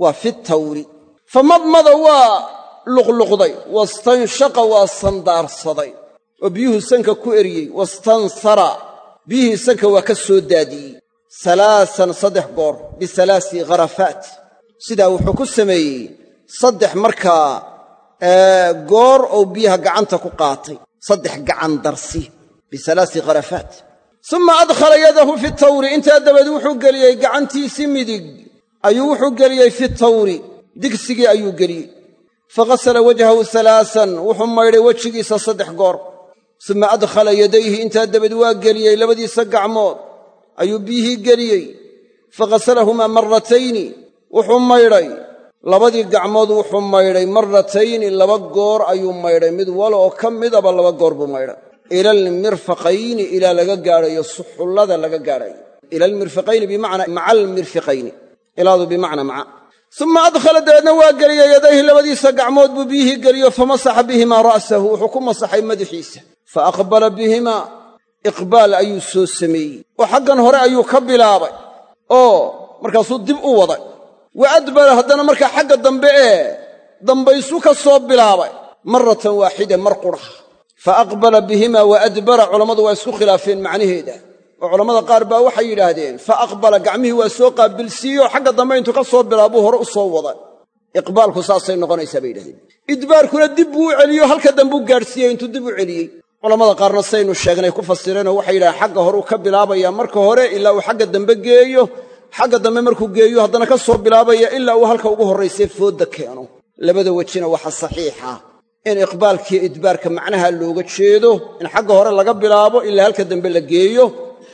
Waa fi tawri. Fa madmada waa luqluqday wastanshaqa waa sandaarsaday oo biyuhu sanka ku eriyey wastansara. Biyihii sanka waa ka soo daadiyey. Salaasan saddex goor bisalaasi kharafaat sidaa wuxuu ku sameeyey saddex markaa goor ou biyaha gacanta ku qaatay. Saddex gacan darsi bisalaasi kharafaat summa adkhala yadahu fi tawri intaa dabadeed wuxuu geliyey gacantiisii midig. Ayuu wuxuu geliyey fi tawri. Digsigii ayuu geliyey faghasala wajhahu salaasan wuxuu maydhay wejigiisa saddex goor summa adkhala yadayhi intaa dabadeed waa geliyey labadiisa gacmood ayuu biyihii geliyey faghasalahumaa maratayni wuxuu maydhay labadii gacmood wuxuu maydhay maratayni laba goor ayuu maydhay mid wala oo ka midaba laba goor buu maydhay ila almirfaqayni ilaa laga gaadhayo suxullada laga gaadhayo ila almirfiqayni bimacnaa maca almirfiqayni ilaadu bimacnaa maca summa adkhala dabeedna waa geliyey yadayhi labadiisa gacmood buu biyihii geliyo famasaxa bihimaa ra'sahu wuxuu ku masaxay madaxiisa fa aqbala bihimaa iqbaal ayuu soo sameeyey oo xaggan hore ayuu ka bilaabay oo markaasuu dib u waday wa adbara haddana markaa xagga dambe ee dambaysuu ka soo bilaabay maratan waaxida mar qudha fa aqbala bihimaa wa adbara culammadu waa isku khilaafeen macnaheeda oo culammada qaar baa waxay yidhaahdeen fa aqbala gacmihii waa soo qaabilsiiyeoo xagga dambe intuu ka soo bilaabuu hore u soo wada iqbaalku saasay noqonaysaa bay yidhahdeen idbaarkuna dib buu u celiyo halka dambuu gaadhsiiyey intuu dib u celiyey. Culammada qaarna saynu sheegnay ku fasireenoo waxay yidhahdeen xagga horeu ka bilaabayaa marka hore ilaa uu xagga dambe geeyo. Xagga dambe markuu geeyo haddana ka soo bilaabaya ilaa uu halka ugu horraysay foodda keeno. Labada wejina waxa saxiixa. In iqbaalkiiyo idbaarka macnaha looga jeedo in xagga hore laga bilaabo ilaa halka dambe la geeyo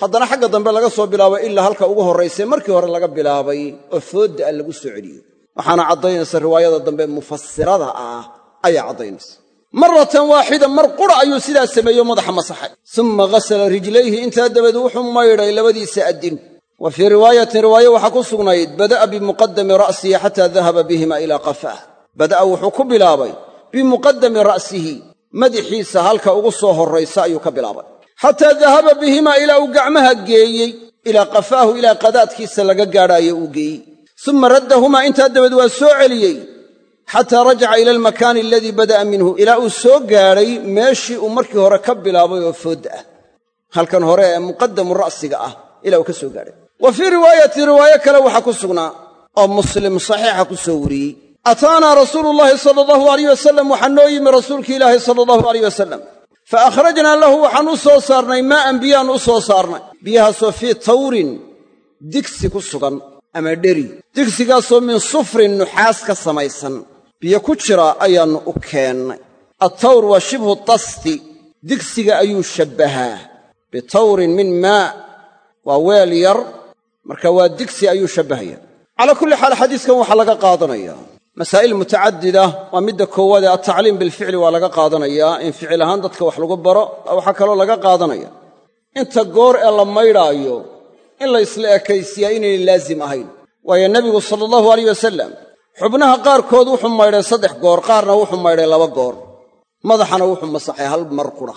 haddana xagga dambe laga soo bilaabo ilaa halka ugu horraysay markii hore laga bilaabay oo foodda ah lagu soo celiyo waxaana caddaynaysa riwaayada dambe mufasirada ah ayaa caddaynaysa. Maratan waaxida mar qura ayuu sidaa sameeyo madaxa masaxay. Summa ghasala rijlayhi intaa dabeed wuxuu maydhay labadiisa addin. Wa fii riwaayatin riwaaye waxaa ku sugnayd bada'a bimuqadami ra'sihi xataa dahaba bihima ilaa qafaah. Bada'a wuxuu ku bilaabay bimuqadami ra'sihi madaxiisa halka ugu soo horraysa ayuu ka bilaabay xataa dahaba bihimaa ilaa uu gacmaha geeyey ilaa qafaahu ilaa qadaadkiisa laga gaadhaayo uu geeyey. Summa raddahumaa intaa dabeed waa soo celiyey xataa rajaca ila almakaani aladii bada'a minhu ilaa uu soo gaadhay meeshii uu markii hore ka bilaabay oo foodda ah. Halkan hore ee muqadamu ra'siga ah ilaa uu ka soo gaadhay. Wa fii riwaayatin riwaayo kale waxaa ku sugnaa oo muslim saxiixa ku soo wariyey. Ataanaa rasuulu llaahi sala allahu alayh wasalam noo yimi rasuulki ilaahi sala allahu alayh wasalam fa akhrajnaa lahu waxaan u soo saarnay maa'an biyaan u soo saarnay biyahaasoo fii tawrin digsi ku sugan ama dheri digsigaasoo min sufrin nuxaas ka samaysan biyo ku jira ayaannu u keennay attawr waa shibhu tasti digsiga ayuu shabbahaa bitawrin min maa waa weel yar marka waa digsi ayuu shabbahaya calaa kulli xaal xadiiskan waxaa laga qaadanayaa masaa'il mutacadida waa midda koowaad ee altacliim bilficli waa laga qaadanayaa in ficil ahaan dadka wax lagu baro waxaa kaloo laga qaadanaya. Inta goor ee la maydhaayo in la ysla ekaysiyaa inaynay laazim ahayn. Waayo nebigu sala allahu alayh wasalam xubnaha qaarkood wuxuu maydhay saddex goor qaarna wuxuu maydhay laba goor. Madaxana wuxuu masaxay hal mar qura.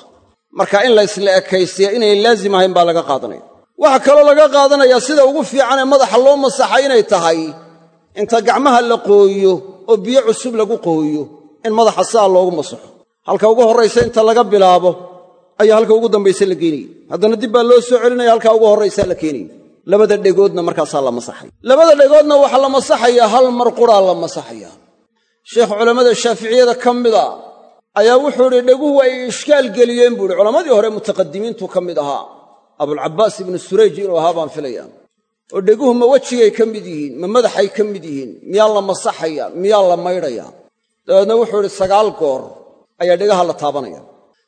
Marka in la ysla ekaysiya inaynay laazim ahayn baa laga qaadanaya. Waxaa kaloo laga qaadanayaa sida ugu fiican ee madaxa loo masaxa inay tahay inta gacmaha la qooyo oo biyo cusub lagu qooyo in madaxa sidaa loogu masaxo. Halka ugu horraysa inta laga bilaabo ayaa halka ugu dambaysa la geenaya haddana dib baa loo soo celinaya halkaa ugu horraysaa la keenaya labada dhegoodna markaasaa la masaxaya labada dhegoodna waxaa la masaxayaa hal mar quraa la masaxaya. Sheekh culammada shaaficiyada ka mida ayaa wuxuu idhi dheguhu ay ishkaal geliyeen buu ihi culammadii hore mutaqadimiintu ka mid ahaa abulcabaas ibnu surayj inuu ahaa baan filayaa oo dheguhu ma wejigay ka mid yihiin ma madaxay ka mid yihiin miyaa la masaxaya miyaa la maydhaya dabeedna wuxuu idhi sagaal goor ayaa dhegaha la taabanaya.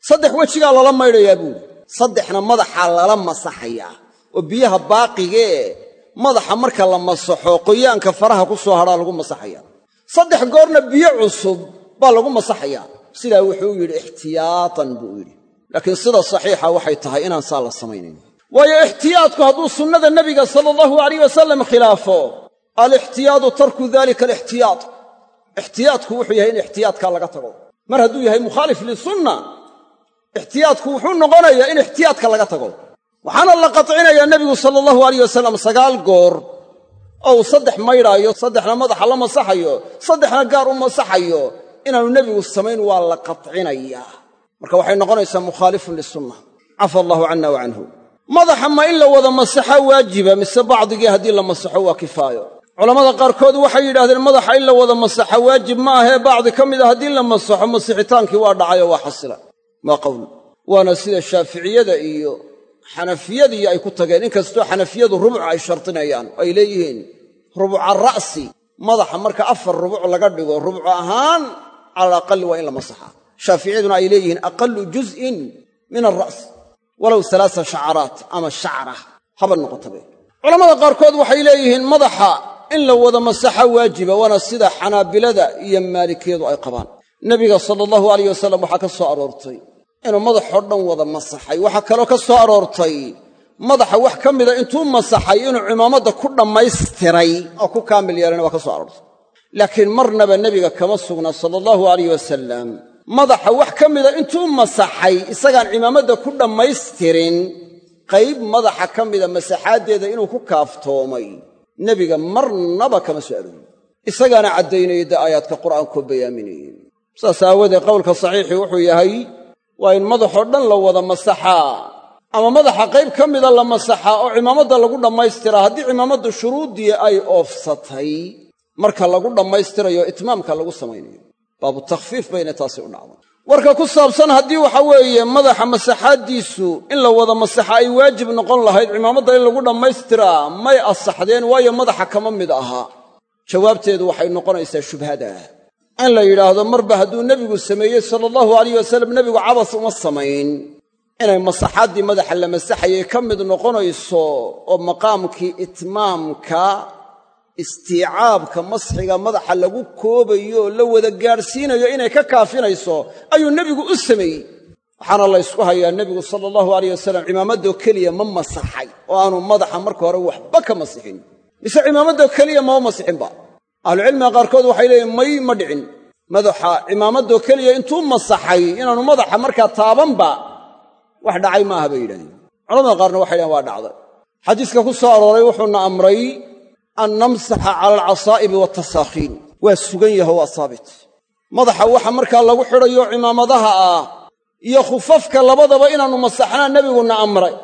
Saddex wejigaa lala maydhayaa buuhi saddexna madaxaa lala masaxayaa oo biyaha baaqigee madaxa marka la masaxo qoyaanka faraha ku soo hadhaa lagu masaxaya. Saddex goorna biyo cusub baa lagu masaxayaa sidaa wuxuu yidhi ixtiyaatan buu yidhi. Laakiin sida saxiixa waxay tahay inaan saa la samaynayn waayo ixtiyaadku hadduu sunnada nebiga sala allahu alayh wasalam khilaafo alixtiyaadu tarku dalika alixtiyaad. Ixtiyaadku wuxuu yahay in ixtiyaadkaa laga tago. Mar hadduu yahay mukhaalif lisunna ixtiyaadku wuxuu noqonayaa in ixtiyaadka laga tago. Waxaana la qatcinayaa nebigu sala allahu alayh wasalam sagaal goor oo uu saddex maydhaayo saddexna madaxa la masaxayo saddexna gaar u masaxayo inaanu nebigu samayn waa la qatcinayaa. Marka waxay noqonaysaa mukhaalifun lisunna cafa allahu canna wa canhu madaxa ma in la wada masaxaa waajiba mise bacdigii haddii la masaxo waa kifaayo. Culammada qaarkood waxay yidhahdeen madaxa in la wada masaxa waajib ma ahee bacdi ka mida haddii la masaxo masixitaankii waa dhacayoo waa xasila. Waa qowl waana sida shaaficiyada iyo xanafiyadii ay ku tageen. Inkastoo xanafiyadu rubuc ay shardinayaan oo ay leeyihiin rubuca ra'si madaxa marka afar rubuc laga dhigo rubuc ahaan cala alaqali waa in la masaxaa shaaficiyaduna ay leeyihiin aqalu juz'in min alra's walow alaasa shacaraat ama shacra haba noqotabe culammada qaarkood waxay leeyihiin madaxa in la wada masaxa waajiba waana sida xanaabilada iyo maalikiyadu ay qabaan. Nebiga sala allahu alayh wasalam waxaa ka soo aroortay inuu madaxoo dhan wada masaxay. Waxaa kaloo ka soo aroortay madaxa wax ka mida intuu masaxay inuu cimaamadda ku dhammaystiray oo ku kaamil yeelana waa ka soo aroortay. Laakiin marnaba nebiga kama sugna sala allahu alayh wasalam madaxa wax ka mida intuu masaxay isagaan cimaamadda ku dhammaystirin qayb madaxa ka mida masaxaaddeeda inuu ku kaaftoomay. Nebiga marnaba kama soo aroorin isagaana caddaynaya dee aayaadka qur'aankoo bayaaminayeen. Saas aawoodee qowlka saxiixii wuxuu yahay waa in madaxoo dhan la wada masaxaa ama madaxa qayb ka mida la masaxaa oo cimaamadda lagu dhammaystiraa haddii cimaamaddu shuruuddii ay oofsatay marka lagu dhammaystirayo itmaamka lagu samaynayo baabu takhfiif bayna taasi u dhacday warka ku saabsan haddii waxa weeye madaxa masaxaaddiisu in la wada masaxa ay waajib noqon lahayd cimaamadda in lagu dhammaystiraa may asaxdeen waayo madaxa kama mid ahaa jawaabteedu waxay noqonaysaa shubhada. In la yidhaahdo marba hadduu nebigu sameeyey sala allahu alayh wasalam nebigu cabas uma samayn. Inay masaxaaddii madaxa la masaxayay ka mid noqonayso oo maqaamkii itmaamka istiicaabka masxiga madaxa lagu koobayo oo la wada gaadhsiinayo inay ka kaafinayso ayuu nebigu u sameeyey. Waxaana la ysku hayaa nebigu sala allahu alayh wasalam cimaamaddoo keliya ma masaxay oo aanu madaxa marka hore waxba ka masixin. Mise cimaamaddoo keliya mama masixinba ahlucilmiga qaarkood waxay leeyihiin may ma dhicin. Madaxa cimaamaddoo keliya intuu masaxay inaanu madaxa markaa taabanba wax dhacay maaha bay yidhahdeen. Culamada qaarna waxay dhahen waa dhacday. Xadiiska ku soo arooray wuxuuna amray an namsaxa cala alcasaa'ibi waaltasaakhiin waa sugan yaho waa saabit. Madaxa waxa markaa lagu xidhayo cimaamadaha ah iyo khufafka labadaba inaannu masaxnaa nebiguna amray.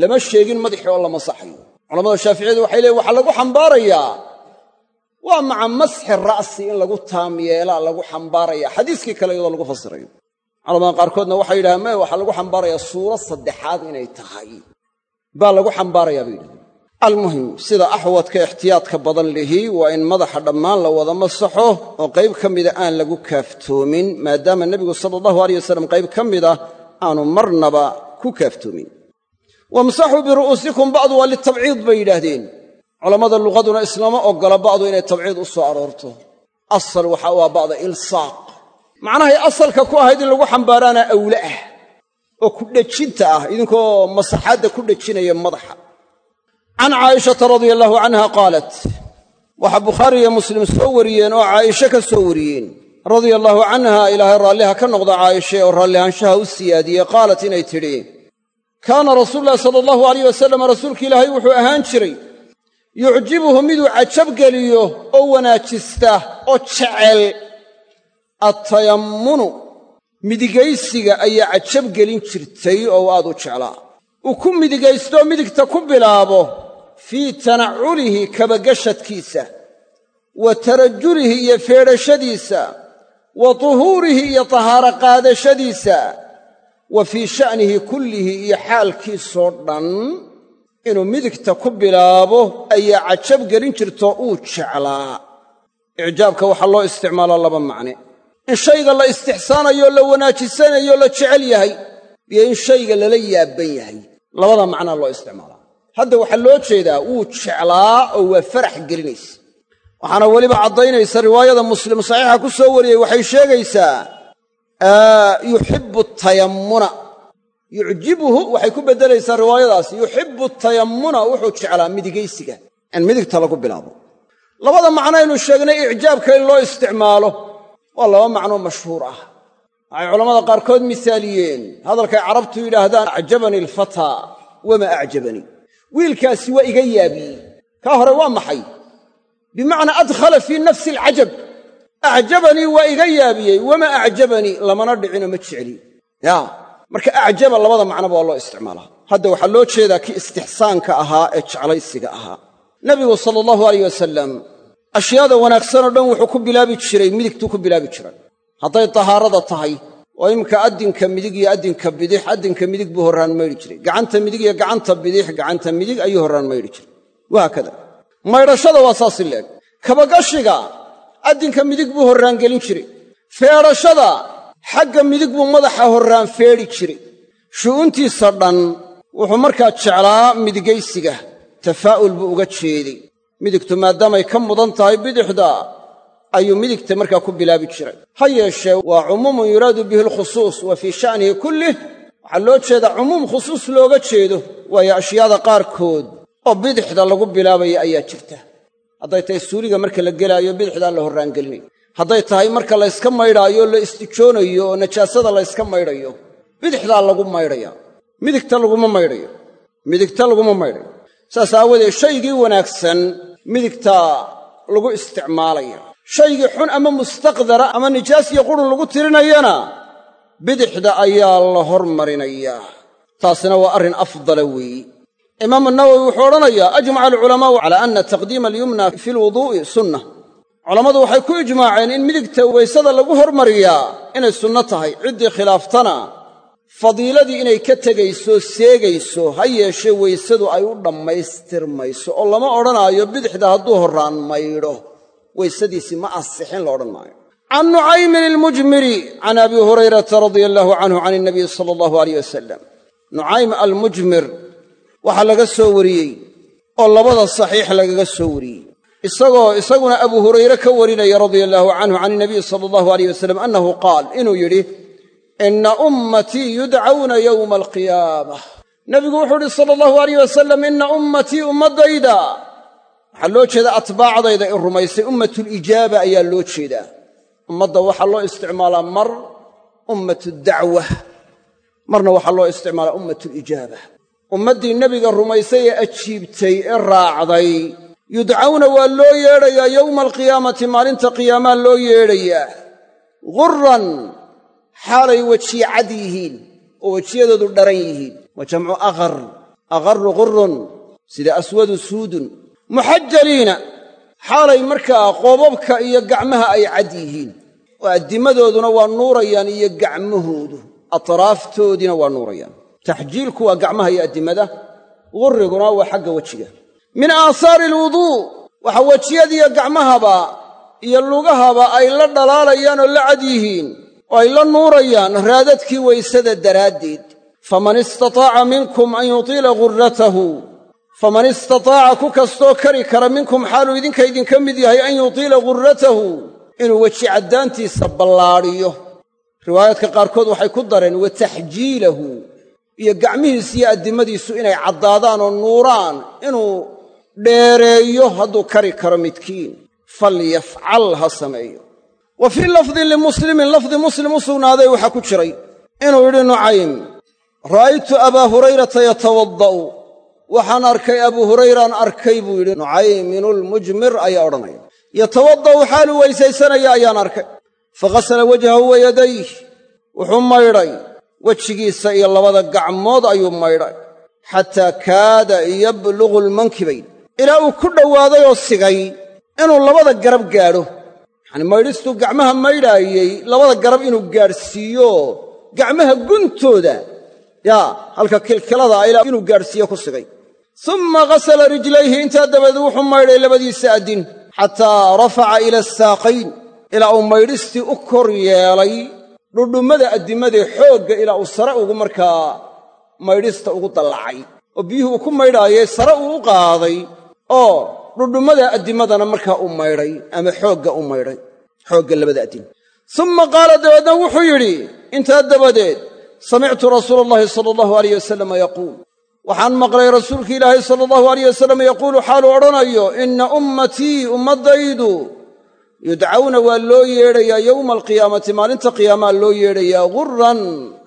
Lama sheegin madaxii oo la masaxayo. Culamada shaaficiyadu waxay leeyiin waxaa lagu xambaarayaa waa maca masxi ra'si in lagu taam yeelaa lagu xambaaraya. Xadiiskii kale iyadoo lagu fasirayo. Culamada qaarkoodna waxay yidhahdeen maya waxaa lagu xambaarayaa suuro saddexaad inay tahay. Baa lagu xambaarayaa bay yidhahdeen almuhim sida axwadka ixtiyaadka badan lihi waa in madaxa dhammaan la wada masaxo oo qayb ka mida aan lagu kaaftoomin maadaama nebigu sala allahu aleyh wasalam qayb ka mida aanu marnaba ku kaaftoomin. Wamsaxuu biru'uusikum bacdu waa litabciid bay yidhaahdeen. Culammada luqaduna islama oggola bacdu inay tabciid u soo aroorto. Asal waxa u ah bacda ilsaaq macnahay asalka ku ahayd in lagu xambaaraana awle ah oo ku dhejinta ah idinkoo masaxaadda ku dhejinaya madaxa can caa'ishata radia allaahu canha qaalat waxaa bukhaari iyo muslim soo wariyeen oo caaisha ka soo wariyeen radia allaahu canha ilaahay raalliha ka noqda caaishe oo raallihaanshaha u siyaadiyey qaalat inay tidhi kaana rasuulu ulahi sala allahu alayh wasalam rasuulka ilaahay wuxuu ahaan jiray yucjibuhu miduu cajabgeliyo oo wanaajista oo jecel attayammunu midigaysiga ayaa cajabgelin jirtay oo aad u jeclaa uu ku midigaystoo midigta ku bilaabo fii tanaculihi kabagashadkiisa wa tarajulihi iyo feedhashadiisa wa tuhuurihi iyo tahaaro qaadashadiisa wa fii sha'nihi kullihi iyo xaalkiisoo dhan. Inuu midigta ku bilaabo ayaa cajab gelin jirtoo uu jeclaa. Icjaabka waxaa loo isticmaalaa laba macne. In shayga la istixsaanayo la wanaajisanayo la jecel yahay iyo in shayga lala yaabban yahay. Labada macnaa loo isticmaalaa hadda waxaa loo jeedaa wuu jeclaa oo waa farax gelinaysa. Waxaana weliba caddaynaysa riwaayada muslim saxiixa ku soo wariyey waxay sheegaysaa yuxibbu tayammuna. Yucjibuhu waxay ku beddelaysaa riwaayadaas yuxibbu tayammuna wuxuu jeclaa midigaysiga in midigta lagu bilaabo. Labada macnoaynu sheegnay icjaabka in loo isticmaalo waa laba macnoo mashhuur ah. Waxay culammada qaarkood misaaliyeen hadalkay carabtu yidhaahdaan acjabanii alfataa wamaa acjabanii wiilkaasi waa iga yaabiyey. Kaa hore waa maxay? Bimacnaa adkhala fii nafsi alcajab. Acjabanii waa iga yaabiyey. Wamaa acjabanii? Lamana dhicino ma jecli. Yaa marka acjaba labada macnoba waa loo isticmaalaa. Hadda waxaa loo jeedaa kii istixsaanka ahaa ee jeclaysiga ahaa. Nebigu sala allahu alayh wasalam ashyaada wanaagsanoo dhan wuxuu ku bilaabi jiray midigtuu ku bilaabi jiray. Hadday tahaarada tahay oo imka addinka midig iyo addinka bidix addinka midig buu horraan maydhi jiray. Gacanta midig iyo gacanta bidix gacanta midig ayuu horraan maydhi jiray. Wahaakada maydhashada waa saasi leeg. Kabagashiga addinka midig buu horraan gelin jiray. Feedhashada xagga midig buu madaxa horraan feedhi jiray. Shu'uuntiisa dhan wuxuu markaa jeclaa midigaysiga. Tafaa'ul buu uga jeeday. Midigtu maadaamay ka mudan tahay bidixda ayuu midigta markaa ku bilaabi jiray. Ha yeeshee waa cumuumun yuraadu bihi alkhusuus wa fii sha'nihi kullih waxaa loo jeedaa cumuum khusuus looga jeedo waayo ashyaada qaarkood oo bidixda lagu bilaabaya ayaa jirta. Hadday tahay suuliga marka la gelaayo bidixdaa la horraangelinayo hadday tahay marka layska maydhaayo la istijoonayo oo najaasada layska maydhayo bidixdaa lagu maydhaya. Midigta laguma maydhayo. Midigta laguma maydhayo. Saas aawadeed shaygii wanaagsan midigtaa lagu isticmaalaya shaygii xun ama mustaqdara ama nijaas iyo qurun lagu tirinayana bidixda ayaa la hormarinayaa taasina waa arrin afdala weeyi. Imaamu nawowi wuxuu odhanayaa ajmaca alculamaa'u calaa anna taqdiima alyumna fi lwuduu'i sunna culammadu waxay ku ijmaaceen in midigta weysada lagu hormariyaa inay sunno tahay. Ciddii khilaaftana fadiiladii inay ka tegayso seegayso ha yeeshee weysadu ay u dhammaystirmayso oo lama odhanaayo bidixda hadduu horraan maydho weysadiisii ma asixin la odhan maayo. Can nucaymin almujmiri can abi hurayrata radia allaahu canhu can inabiyi sala allahu aleyh wasalam nucaym almujmir waxaa laga soo wariyey oo labada saxiix lagaga soo wariyey. Isagoo isaguna abu hurayre ka warinaya radia allaahu canhu can inabiyi sala allahu aleyh wasalam annahu qaal inuu yidhi inna ummatii yudcawna yowma alqiyaamah. Nebigu wuxuu uhi sala allahu aleyh wasalam inna ummatii ummaddayda waxaa loo jeedaa atbaacdayda in rumaysay ummatulijaaba ayaa loo jeedaa. Ummadda waxaa loo isticmaalaa mar ummatu dacwa. Marna waxaa loo isticmaalaa ummatulijaaba ummaddii nebiga rumaysay ee ajiibtay ee raacday yudcawna waa loo yeedhayaa yowma alqiyaamati maalinta qiyaamaa loo yeedhayaa. Ghuran xaalay wejiye cad yihiin oo wejiyadoodu dharan yihiin. Wa jamcu aqar aqarru ghurun sida aswadu suudun muxajaliina xaalay markaa qoobabka iyo gacmaha ay cad yihiin. Oo addimadooduna waa nuurayaan iyo gacmahoodu atraaftoodiina waa nuurayaan. Taxjiilku waa gacmaha iyo addimada gurriguna waa xagga wejiga. Min aahaari alwuduu waxa wejiyadiiyo gacmahaba iyo lugahaba ay la dhalaalayaan oo la cad yihiin oo ay la nuurayaan raadadkii weysada daraaddeed. Faman istataaca minkum an yutiila gurratahu faman istataaca ku kastoo kari kara minkum xaaluu idinka idinka mid yahay an yutiila gurratahu inuu weji caddaantiisa ballaadhiyo. Riwaayaadka qaarkood waxay ku dareen wa taxjiilahu iyo gacmihiis iyo addimadiisu inay caddaadaan oo nuuraan inuu dheereeyo hadduu kari karo midkiin. Falyafcal ha sameeyo. Wa fii lafdin limuslimin lafdi muslim u sugnaaday waxaa ku jiray. Inuu yidhi nucaym ra'aytu abaa hurayrata yatawadda'u waxaan arkay abuu hurayraan arkay buu yidhi. Nucayminulmujmir ayaa odhanaya. Yatawadda'u xaaluu weysaysanaya ayaan arkay. Faghasala wajhahu wa yadayh wuxuu maydhay. Wejigiisa iyo labada gacmood ayuu maydhay xataa kaada yablugu lmankibayn. Ilaa uu ku dhowaaday oo sigay inuu labada garab gaadho. Yacanii maydhistuu gacmaha maydhaayey labada garab inuu gaadhsiiyo gacmaha guntooda. Yaa halka kilkilada ilaa inuu gaadhsiiyo ku sigay summa ghasala rijlayhi intaa dabadeed wuxuu maydhay labadiisa addin xataa rafaca ila asaaqayn ilaa uu maydhistii u kor yeelay dhudhummada addimadee xoogga ilaa uu sare ugu markaa maydhista ugu dallacay oo biyuhu uu ku maydhaayay sare uu u qaaday oo dhudhummada addimadana markaa u maydhay ama xoogga u maydhay xoogga labada addin summa qaala dabeedna wuxuu yidhi intaa dabadeed samictu rasuula allahi sala allahu alayh wasalama yaquul waxaan maqlay rasuulki ilaahay sala allahu alayh wasalam yaquulu xaaluu odhanayo inna ummatii ummaddaydu yudcawna waa loo yeedhayaa yowma alqiyaamati maalinta qiyaamaa loo yeedhayaa ghuran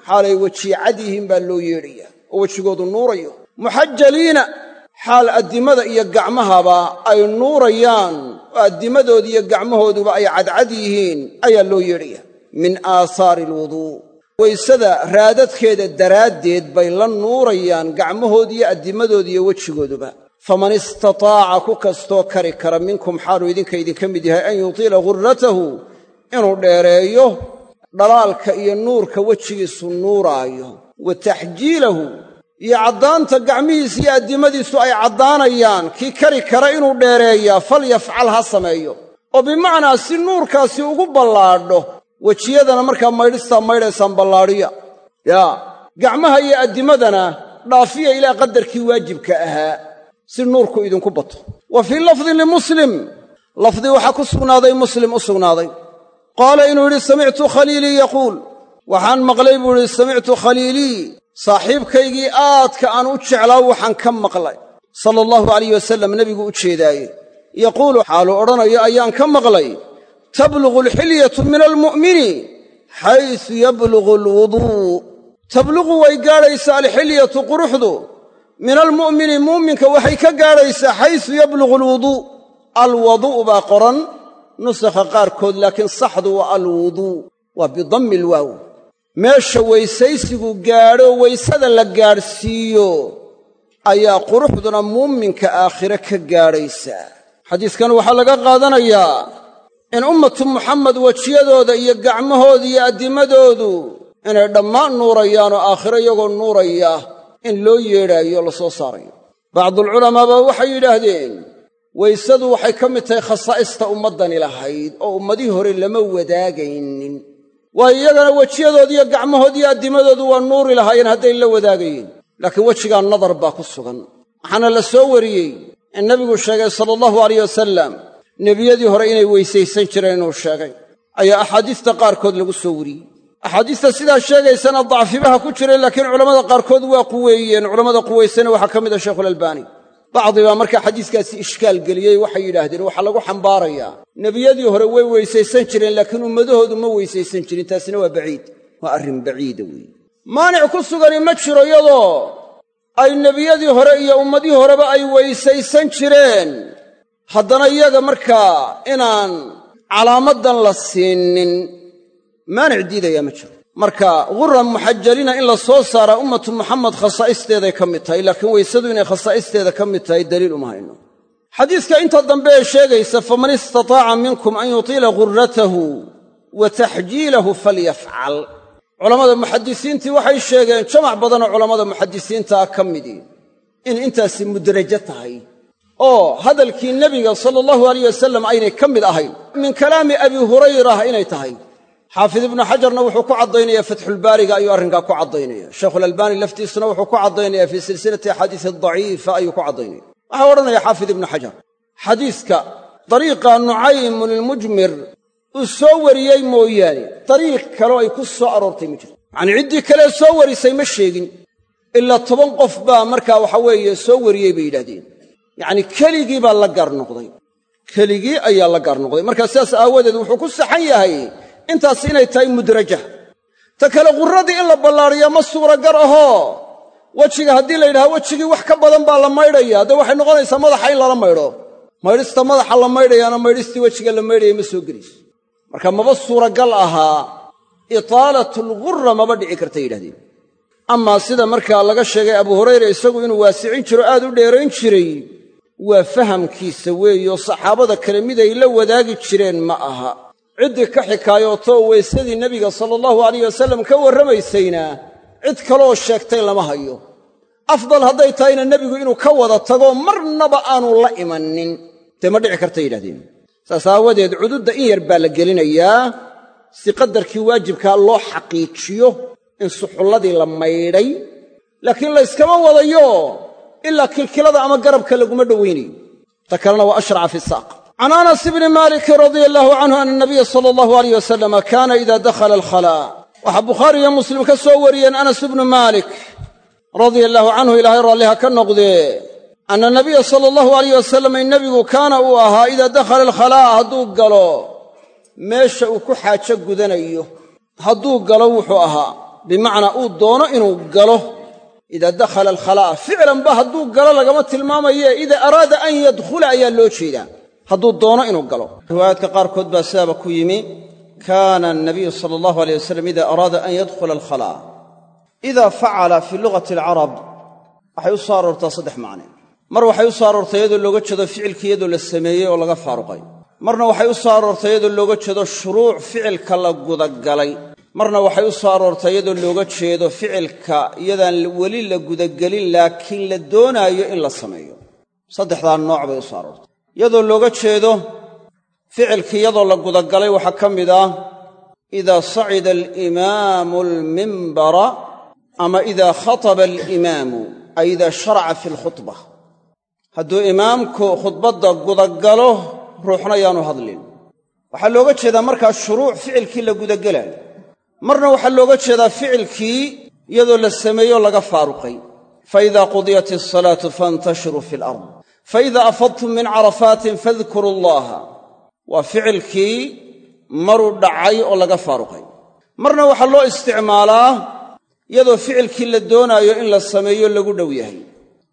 xaalay wejiye cad yihiin baa loo yeedhayaa oo wejigoodu nuurayo. Muxajaliina xaal addimada iyo gacmahaba ay nuurayaan oo addimadooda iyo gacmahooduba ay cadcad yihiin ayaa loo yeedhayaa. Min aahaari alwuduu waysada raadadkeeda daraaddeed bay la nuurayaan gacmahood iyo addimadooda iyo wejigooduba. Faman istataaca ku kastoo kari kara minkum xaaluu idinka idinka mid yahay an yutiila gurratahu inuu dheereeyo dhalaalka iyo nuurka wejigiisu nuuraayo. Wa taxjiilahu iyo caddaanta gacmihiis iyo addimadiisu ay caddaanayaan kii kari kara inuu dheereeyaa falyafcal ha sameeyo. Oo bimacnaa si nuurkaasi ugu ballaadho wejiyadana markaa maydhistaa maydhaysaan ballaadhiya yaa gacmaha iyo addimadana dhaafiya ilaa qadarkii waajibka ahaa si nuurku idinku bato. Wa fii lafdin limuslim lafdi waxaa ku sugnaaday muslim u sugnaaday. Qaala inuu yidhi samictu khaliilii yaquul. Waxaan maqlay buu yidhi samictu khaliilii saaxiibkaygii aadka aan u jeclaa waxaan ka maqlay. Sala allahu alayh wasalam nebigu u jeedaaye. Yaquulu xaaluu odhanayo ayaan ka maqlay tablugu alxilyatu min almu'mini xaysu yablugu alwuduu tablugu way gaadhaysaa alxilyatu quruxdu min almu'mini muuminka waxay ka gaadhaysaa xaysu yablugu alwuduu alwaduu' baa qoran nusakha qaarkood laakiin saxdu waa alwuduu waa bidammi alwaaw meesha weysaysigu gaadho weysada la gaadhsiiyo ayaa quruxduna muuminka aakhire ka gaadhaysaa xadiiskan waxaa laga qaadanayaa in ummatu muxamed wejiyadooda iyo gacmahooda iyo addimadoodu inay dhammaan nuurayaanoo aakhiro iyagoo nuuraya in loo yeedhaayo la soo saarayo. Bacdulculamaa baa waxay yidhaahdeen waysadu waxay ka mid tahay khasaa'ista ummaddani lahayd oo ummadihii hore lama wadaagaynin. Waayo iyagana wejiyadooda iyo gacmahooda iyo addimadoodu waa nuuri lahaayeen hadday la wadaagayeen. Laakiin wejigaa nadar baa ku sugan. Waxaana la soo wariyey in nebigu sheegay sala allahu alayh wasalam nebiyadii hore inay weysaysan jireen inuu sheegay. Ayaa axaadiista qaarkood lagu soo wariyey. Axaadiista sidaa sheegaysana dacfibaha ku jiray laakiin culammada qaarkood waa quweeyeen culammada quwaysana waxaa ka mid a sheikhulalbaani bacdi baa markaa xadiiskaasi ishkaal geliyey waxay yidhaahdeen waxaa lagu xambaarayaa nebiyadii hore way weysaysan jireen laakiin ummadahoodu ma weysaysan jirin taasina waa baciid. Waa arrin baciida weeye. Maanic ku sugani ma jiro iyadoo ay nebiyadii hore iyo ummadihii horeba ay weysaysan jireen haddana iyaga markaa inaan calaamadan la siinin maanic diidayaa ma jiro. Marka ghuran muxajalina in la soo saaraa ummatu muxamed khasaa'isteeday ka mid tahay laakiin weysadu inay khasaa'isteeda ka mid tahay daliil uma hayno. Xadiiska inta dambe ee sheegaysa faman istataaca minkum an yutiila ghurratahu wa taxjiilahu falyafcal. Culammada muxadisiintii waxay sheegeen jamac badanoo culammada muxadisiintaa ka midii in intaasi mudrajo tahay oo hadalkii nebiga sala allahu alayh wasalam aynay ka mid ahayn. Min kalaami abi hurayrah inay tahay. Xaafid ibnu xajarna wuxuu ku caddaynaya fatxulbaariga ayuu arrinkaa ku caddaynaya sheikhulalbaani laftiisuna wuxuu ku caddaynaya fii silsilati axaadiisi daciifa ayuu ku caddaynaya waxaa odhanaya xaafid ibnu xajar xadiiska dariiqa nucaymun ilmujmir uu soo wariyey mooyaane. Dariiq kaleo ay ku soo aroortay ma jirto. Yacanii ciddii kalee soo warisay ma sheegin. Ilaa toban qof baa markaa waxa weeye soo wariyey bay yidhahdeen yacnii keligii baa la gaar noqday. Keligii ayaa la gaar noqday. Markaa sidaas aawadeed wuxuu ku saxan yahay intaas inay tahay mudraja ta kale qurradii in la ballaariyo ma suuragar ahoo wejiga haddii la yidhaha wejigii wax ka badan baa la maydhaya. Dee waxay noqonaysaa madaxa in lala maydho. Maydhista madaxa la maydhayaana maydhistii wejiga la maydhaya ma soo gelayso marka maba suuragal ahaa itaalatulghurra maba dhici karta yidhahdeen amaa sida markaa laga sheegay abu hurayra isagu inuu waasicin jiro aad u dheerayn jiray waa fahamkiisa weeyo saxaabada kale miday la wadaagi jireen ma aha. Ciddii ka xikaayootoo weysadii nebiga sala allahu alayh wasallam ka warramaysayna cid kaleoo sheegtay lama hayo. Afdal hadday tahayna nebigu inuu ka wada tago marnaba aanu la imanin dee ma dhici karta yidhahdeen saas aawadeed cududda in yar baa la gelinayaa si qadarkii waajibkaa loo xaqiijiyo in suxulladii la maydhay. Laakiin layskama wadayo ilaa kilkilada ama garabka laguma dhowaynayo ta kalena waa ashraca fi saaq. Can anas bni maalikin radia allahu canhu ana nabiya sala allahu alayh wasalama kaana ida dakhala alkhalaa waxaa bukhaari iyo muslim ka soo wariyeen anas ibnu maalik radia allahu canhu ilaahay raalliha ka noqdee. Anna nabiya sala allahu alayh wasalam in nebigu kaana uu ahaa idaa dakhala alkhalaa'a hadduu galo meesha uu ku xaajo gudanayo. Hadduu galo wuxuu ahaa bimacnaa uu doono inuu galo idaa dakhala alkhalaa'a ficlanba hadduu galo lagama tilmaamaye ida araada an yadkhula ayaa loo jeedaa hadduu doono inuu galo riwaayaadka qaarkood baa sidaaba ku yimi kaana anabiyu sala allahu aleyh wasalam ida araada an yadkhula alkhalaa ida facala fii lugati alcarab waxay u soo aroortaa saddex macne mar waxay u soo aroortay iyadoo looga jeedo ficilkii iyadoo la sameeyey oo laga faaruqay marna waxay u soo aroortay iyadoo looga jeedo shuruuc ficilka la gudagalay marna waxay u soo aroortay iyadoo looga jeedo ficilka iyadaan weli la gudagelin laakiin la doonaayo in la sameeyo. Saddexdaa nooc bay u soo aroortay. Iyadoo looga jeedo ficilkii iyadoo la gudagalay waxaa ka mid ah idaa sacida alimaamu almimbara ama idaa khataba alimaamu ay idaa sharaca fi alkhutba hadduu imaamku khudbadda gudagalo ruuxna yaanu hadlin. Waxaa looga jeedaa markaa shuruuc ficilkii la gudagelaayo marna waxaa looga jeedaa ficilkii iyadoo la sameeyo laga faaruqay. Faida qudiyat asalaatu faintashiruu fi alard faida afadtum min carafaatin fadkuru allaha waa ficilkii maruu dhacay oo laga faaruqay. Marna waxaa loo isticmaalaa iyadoo ficilkii la doonaayo in la sameeyo lagu dhow yahay.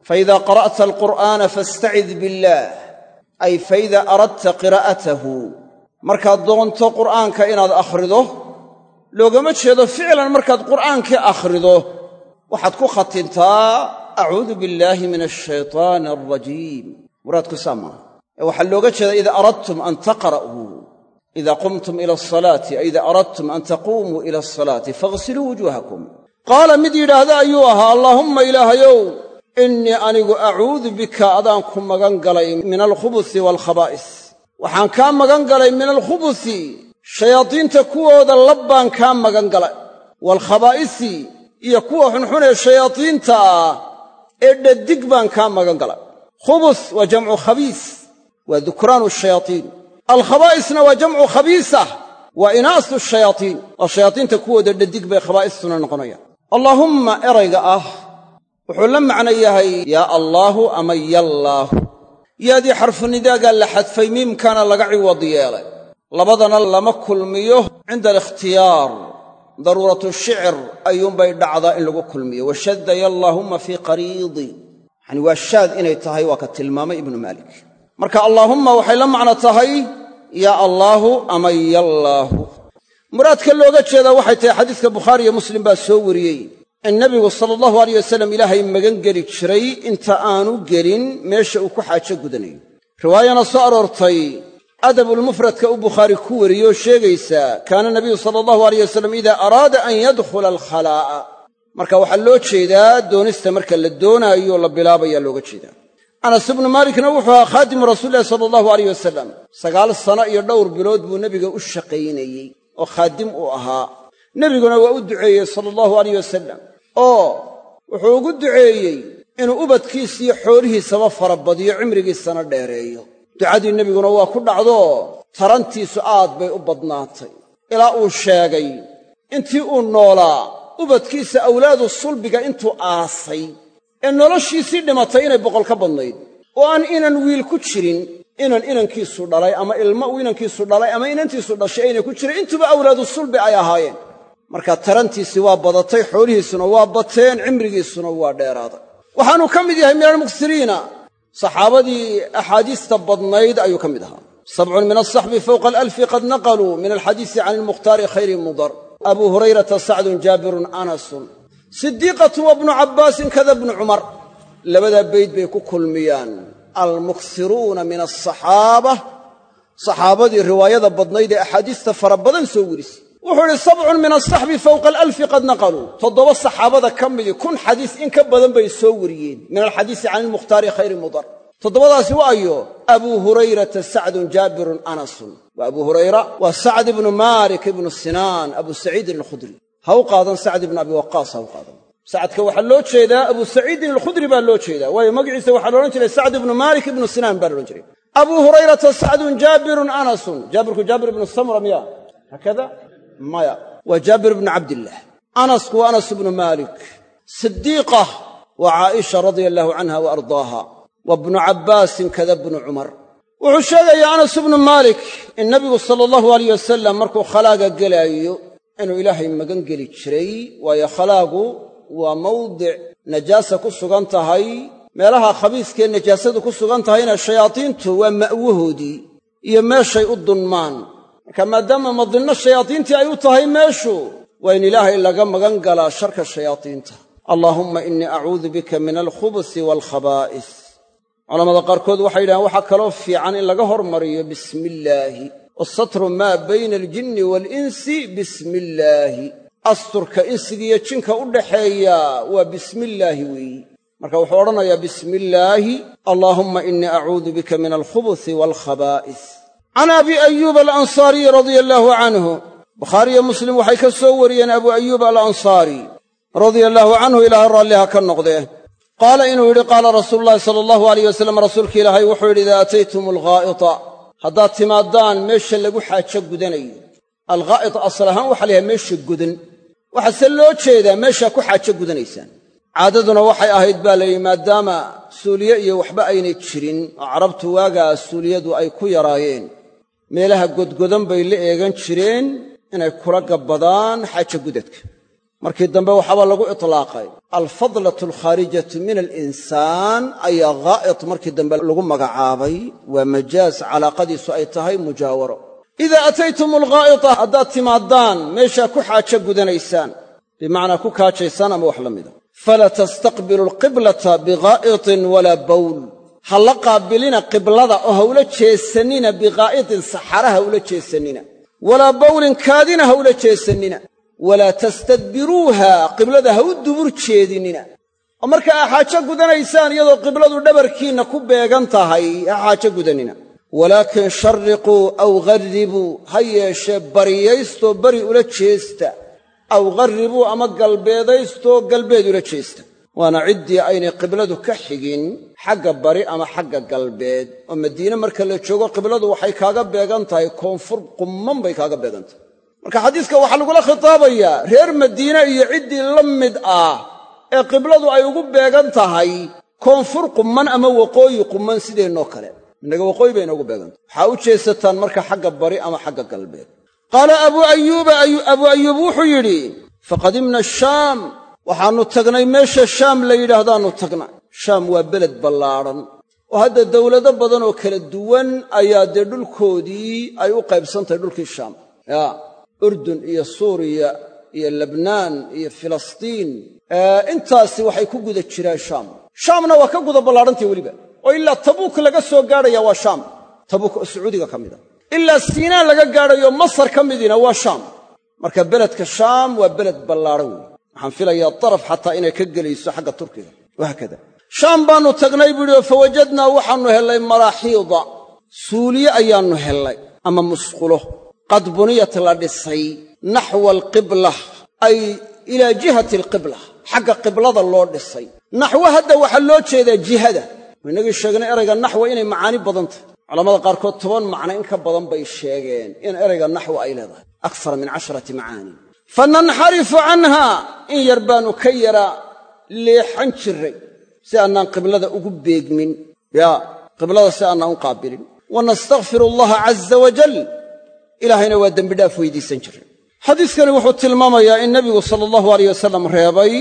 Faida qara'ta alqur'aana fastacid billaah ay faida aradta qiraa'atahu markaad doonto qur'aanka inaad akhrido loogama jeedo ficlan markaad qur'aankii akhrido waxaad ku khatintaa acuudu billaahi min ashaytaani alrajiim muraadku saa maaha. Ee waxaa looga jeedaa ida aradtum an taqra'uu ida qumtum ila asalaati ida aradtum an taquumuu ila asalaati faghsiluu wujuuhakum. Qaala mid yidhaahda ayuu ahaa allaahumma ilaahayow innii anigu acuudu bika adaan ku magan galay min alkhubusi waalkhabaa'is waxaan kaa magan galay min alkhubusi shayaadiinta kuwooda lab baan kaa magan galay waalkhabaa'isi iyo kuwa xunxun ee shayaadiinta ah ee dhadig baan kaa magan galay khubus waa jamcu khabiis waa dukraanu shayaaiin alkhabaa'isna waa jamcu khabiisa waa inaasu shayaaiin waa shayaadiinta kuwooda dhadig bay khabaa'istuna noqonayaan allaahumma erayga ah wuxuu la macno yahay yaa allaahu ama yallaahu. Yaadii xarfunidaagaa la xadfay miimkana laga ciwad yeelay labadana lama kulmiyo cinda alikhtiyaar. Daruuratu shicr ayuunbay dhacdaa in lagu kulmiyo. Washadda yallaahumma fii qariidi. Yacani waa shaad inay tahay waa ka tilmaamay ibnu maalik. Marka allaahumma waxay la macno tahay yaa allaahu ama yallaahu. Muraadka looga jeedaa waxay tahay xadiiska bukhaari iyo muslim baa soo wariyey. In nebigu sala allahu alayh wasalam ilaahay magan geli jiray inta aanu gelin meesha uu ku xaajo gudanayo. Riwaayana soo aroortay adabulmufradka uu bukhaari ku wariyoo sheegaysaa kaana nabiyu sala allahu alayh wasalam idaa araada an yadkhula alkhalaa'a. Marka waxaa loo jeedaa doonista marka la doonaayo la bilaabayaa looga jeedaa. Anas ibnu maalikna wuxuu ahaa khaadimu rasuulilahi sala allahu alayh wasalam sagaal sano iyo dhowr bilood buu nebiga u shaqaynayey oo khaadim uu ahaa. Nebiguna waa u duceeyey sala allahu alayh wasalam oo wuxuu ugu duceeyey inuu ubadkiisiyo xoolihiisaba farabadiyo cimrigiisana dheereeyo ducadii nebiguna waa ku dhacdoo tarantiisu aad bay u badnaatay. Ilaa uu sheegay intii uu noolaa ubadkiisa awlaadu sulbiga intuu aasay ee noloshiisii dhimatay inay boqol ka badnayd. Oo aan inan wiil ku jirin inan inankiisu dhalay ama ilmo uu inankiisu dhalay ama inantiisu dhashay aynay ku jirin intuba awlaadu sulbi ay ahaayeen. Marka tarantiisii waa badatay xoolihiisuna waa bateen cimrigiisuna waa dheeraaday. Waxaanuu ka mid yahay min almuksiriina saxaabadii axaadiista badnayd ayuu ka mid ahaa. Sabcun min alsaxbi fowqa alalfi qad naqaluu min alxadiisi can ilmukhtaari khayri mudar. Abuu hurayrata sacdun jaabirun anasun. Sidiiqatu wa bnu cabbaasin kada bnu cumar. Labadaa bayd bay ku kulmiyaan almuksiruuna min alsaxaaba saxaabadii riwaayada badnayd ee axaadiista fara badan soo werisay wuxuu idhi sabcun min alsaxbi fowqa alalfi qad naqaluu toddoba saxaabada ka midii kun xadiis in ka badan bay soo wariyeen. Min alxadiisi can ilmukhtaari khayri mudar. Toddobadaasi waayo abuu hurayrata sacdun jaabirun anasun. Waa abuu hurayra waa sacd ibnu maalik ibnu sinaan abu saciidin alkhudri. Ha u qaadan sacd ibnu abi waqaas ha u qaadan. Sacadka waxaa loo jeedaa abu saciidin alkhudri baa loo jeedaa. Waayo magaciisa waxaa laodhan jiray sacd ibnu maalik ibnu sinaan baa laodhan jiray. Abuu hurayrata sacdun jaabirun anasun. Jaabirku jaabir ibnu samura miya haakada maya. Waa jaabir ibnu cabdillaah anasku waa anas ibnu maalik sidiiqa waa caaisha radia allaahu canha wa ardaaha. Wa bnu cabbaasin kada bnu cumar wuxuu sheegayaa anas ibnu maalik in nabigu sala allahu alayh wasalam markuu khalaaga gelaayo inuu ilaahay magan geli jiray waayo khalaagu waa mawdic najaasa ku sugan tahay meelaha khabiiskee najaasadu ku sugan tahayna shayaadiintu waa ma'wahoodii iyo meeshay u dunmaan marka maadaama madinno shayaadiintii ay u tahay meeshu waa in ilaahay laga magan galaa sharka shayaadiinta. Allaahumma innii acuudu bika min alkhubusi waalkhabaa'is culamada qaarkood waxay yidhahaan waxaa kaloo fiican in laga hormariyo bismi illaahi wasatru maa bayna aljinni waalinsi bismi illaahi asturka insigiiyo jinka u dhaxeeya waa bismillaahi weeyi. Marka wuxuu odhanayaa bismi illaahi allaahumma innii acuudu bika min alkhubusi waalkhabaa'is can abi ayuub alansaariyi radia allaahu canhu bukhaariyo muslim waxay ka soo wariyeen abu ayuub alansaari radia allaahu canhu ilaahay raalliha ka noqdee qaala inuu yidhi qaala rasuulu llahi sala allahu alayh wasalam rasuulka ilaahay wuxuu yidhi idaa ataytum alghaa'ita haddaad timaadaan meesha lagu xaajo gudanayo alghaa'it asal ahaan waxa la yahay meesha godan waxaase loo jeedaa meeshaa ku xaajo gudanaysaan caadaduna waxay ahayd baa layidhi maadaama suuliye iyo waxba aynay jirin oo carabtu waagaa suuliyadu ay ku yaraayeen meelaha godgodan bay la eegan jireen inay kula gabbadaan xaajo gudadka markii dambe waxaaba lagu itlaaqay alfadlatu alkhaarijatu min alinsaan ayaa ghaa'it markii dambe lagu magacaabay waa majaas calaaqadiisu ay tahay mujaawaro. Idaa ataytum alghaa'ita haddaad timaadaan meeshaa ku xaajo gudanaysaan. Bimacnaa ku kaajaysaan ama wax la mida falaa tastaqbilu alqiblata bighaa'itin walaa bawl ha la qaabilina qiblada oo ha ula jeesannina biqaa'itin saxara ha ula jeesannina walaa bawlin kaadina ha ula jeesannina walaa tastadbiruuha qiblada ha u dubur jeedinina. Oo marka aa xaajo gudanaysaan iyadoo qibladu dhabarkiinna ku beegan tahay ha xaajo gudanina. Walaakin sharriquu aw gharribuu ha yeeshee bariyaystoo bari ula jeesta. Aw gharribuu ama galbeedaystoo galbeed ula jeesta waana ciddii aynay qibladu ka xigin xagga bari ama xagga galbeed. oo madiine marka la joogo qibladu waxay kaaga beegan tahay koonfur qumman bay kaaga beegan tahay. Marka xadiiska waxaa lagula khitaabayaa reer madiine iyo ciddii la mid ah ee qibladu ay ugu beegan tahay koonfur qumman ama waqooyi qumman sideennoo kale? Innaga waqooyi bay inoogu beegantahay waxaa u jeesataan marka xagga bari ama xagga galbeed. Qaala abuu ayuuba abuu ayuub wuxuu yidhi faqadimna ashaam waxaannu tagnay meesha shaam la yidhaahdaannu tagnay. Shaam waa beled ballaadhan oo hadda dawlado badan oo kala duwan ayaa dee dhulkoodii ay u qaybsantahay dhulkii shaam. Yaa urdun iyo suuriya iyo lebnaan iyo filistiin intaasi waxay ku guda jiraan shaam. Shaamna waa ka guda ballaadhantay weliba. Oo ilaa tabuuk laga soo gaadhaya waa shaam. Tabuuk oo sacuudiga ka mid a ilaa siinaan laga gaadhayo masar ka midiina waa shaam. Marka beledka shaam waa beled ballaadhan weeye waxaan filayaa daraf xataa inay ka gelayso xagga turkiga. Wahaakada shaam baannu tagnay buu oo fawajadnaa waxaannu hellay maraaxiida. Suuliye ayaannu hellay ama musqulo. Qad buniyat la dhisay naxwa alqibla ay ilaa jihati alqibla xagga qiblada loo dhisay. Naxwo hadda waxaa loo jeedaa jihada. Inagii sheegnay erayga naxwa inay macaani badan tahay. Culamada qaarkood toban macno in ka badan bay sheegeen in erayga naxwa ay leedahay. Akthar min casharati macaani fa nanxarifu canha in yar baannu ka yara leexan jirray si annaan qiblada ugu beegmin yaa qiblada si annaan u qaabilin wa nastakfiru allaha caza wajal ilaahayna waa dembidhaaf weydiisan jiray xadiiskani wuxuu tilmaamayaa in nebigu sala allahu aleyh wasalam reebay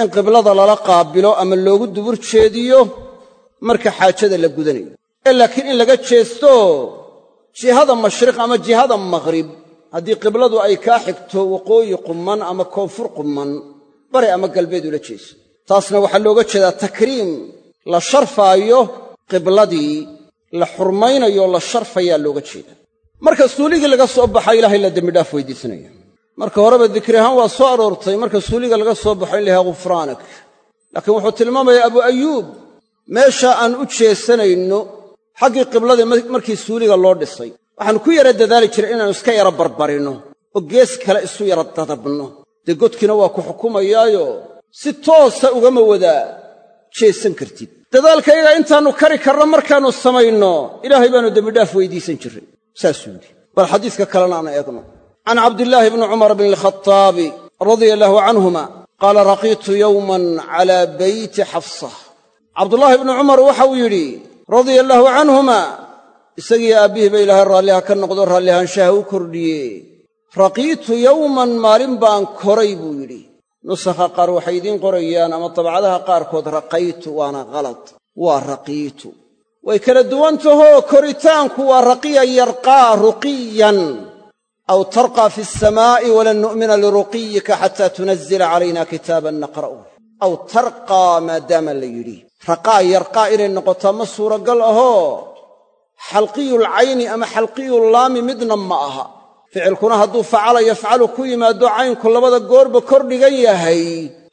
in qiblada lala qaabilo ama loogu dubur jeediyo marka xaajada la gudanayo ee laakiin in laga jeesto jihada mashriq ama jihada maghrib haddii qibladu ay kaa xigto waqooyi qumman ama koonfur qumman bari ama galbeed ula jeeso taasna waxaa looga jeedaa takriim. La sharfaayo qibladii la xurmaynayo la sharfayaa looga jeedaa marka suuligii laga soo baxa ilaahay la dembidhaaf weydiisanaya. Marka horeba dikri ahaan waa soo aroortay marka suuliga laga soo baxo in layahay ghufraanak laakiin wuxuu tilmaamayaa abu ayuub meesha aan u jeesanayno xaggii qibladii markii suuliga loo dhisay waxaanu ku yara dadaali jiray inaannu iska yara barbarino oo gees kale isu yara dadabno. Dee godkiina waa ku xukumayaayo. Si toosa ugama wadaa jeesan kartid. Dadaalkayaga intaannu kari karno markaannu samayno ilaahay baannu dembidhaaf weydiisan jirray saasuu yidhi. Bal xadiiska kalena aan eegno. Can cabdillaahi bni cumar bni alkhataabi radia allaahu canhuma qaala raqiitu yowman calaa beyti xafsa. Cabdullaahi bnu cumar waxau yidhi radia allaahu canhuma isagii aabbihii ba ilaahay raalliha ka noqdo raallihaanshaha u kordhiye raqiitu yowman maalin baan koray buu yidhi. Nusakha qaar waxay idiin qorayaan ama dabcadaha qaarkood raqaytu waana halad waa raqiitu. Way kala duwan tahoo koritaanku waa raqiya yarqaa ruqiyan. Aw tarqaa fi asamaa'i walan nu'mina liruqiyika xataa tunazila calayna kitaaban naqra'uh aw tarqaa maadaama la yidhi. Raqaa yarqaa inay noqotaa ma suuragal ahoo xalqiyulcayni ama xalqiyullaami midna ma aha. Ficilkuna hadduu facala yafcalu ku yimaado caynku labada goorba kor dhigan yahay.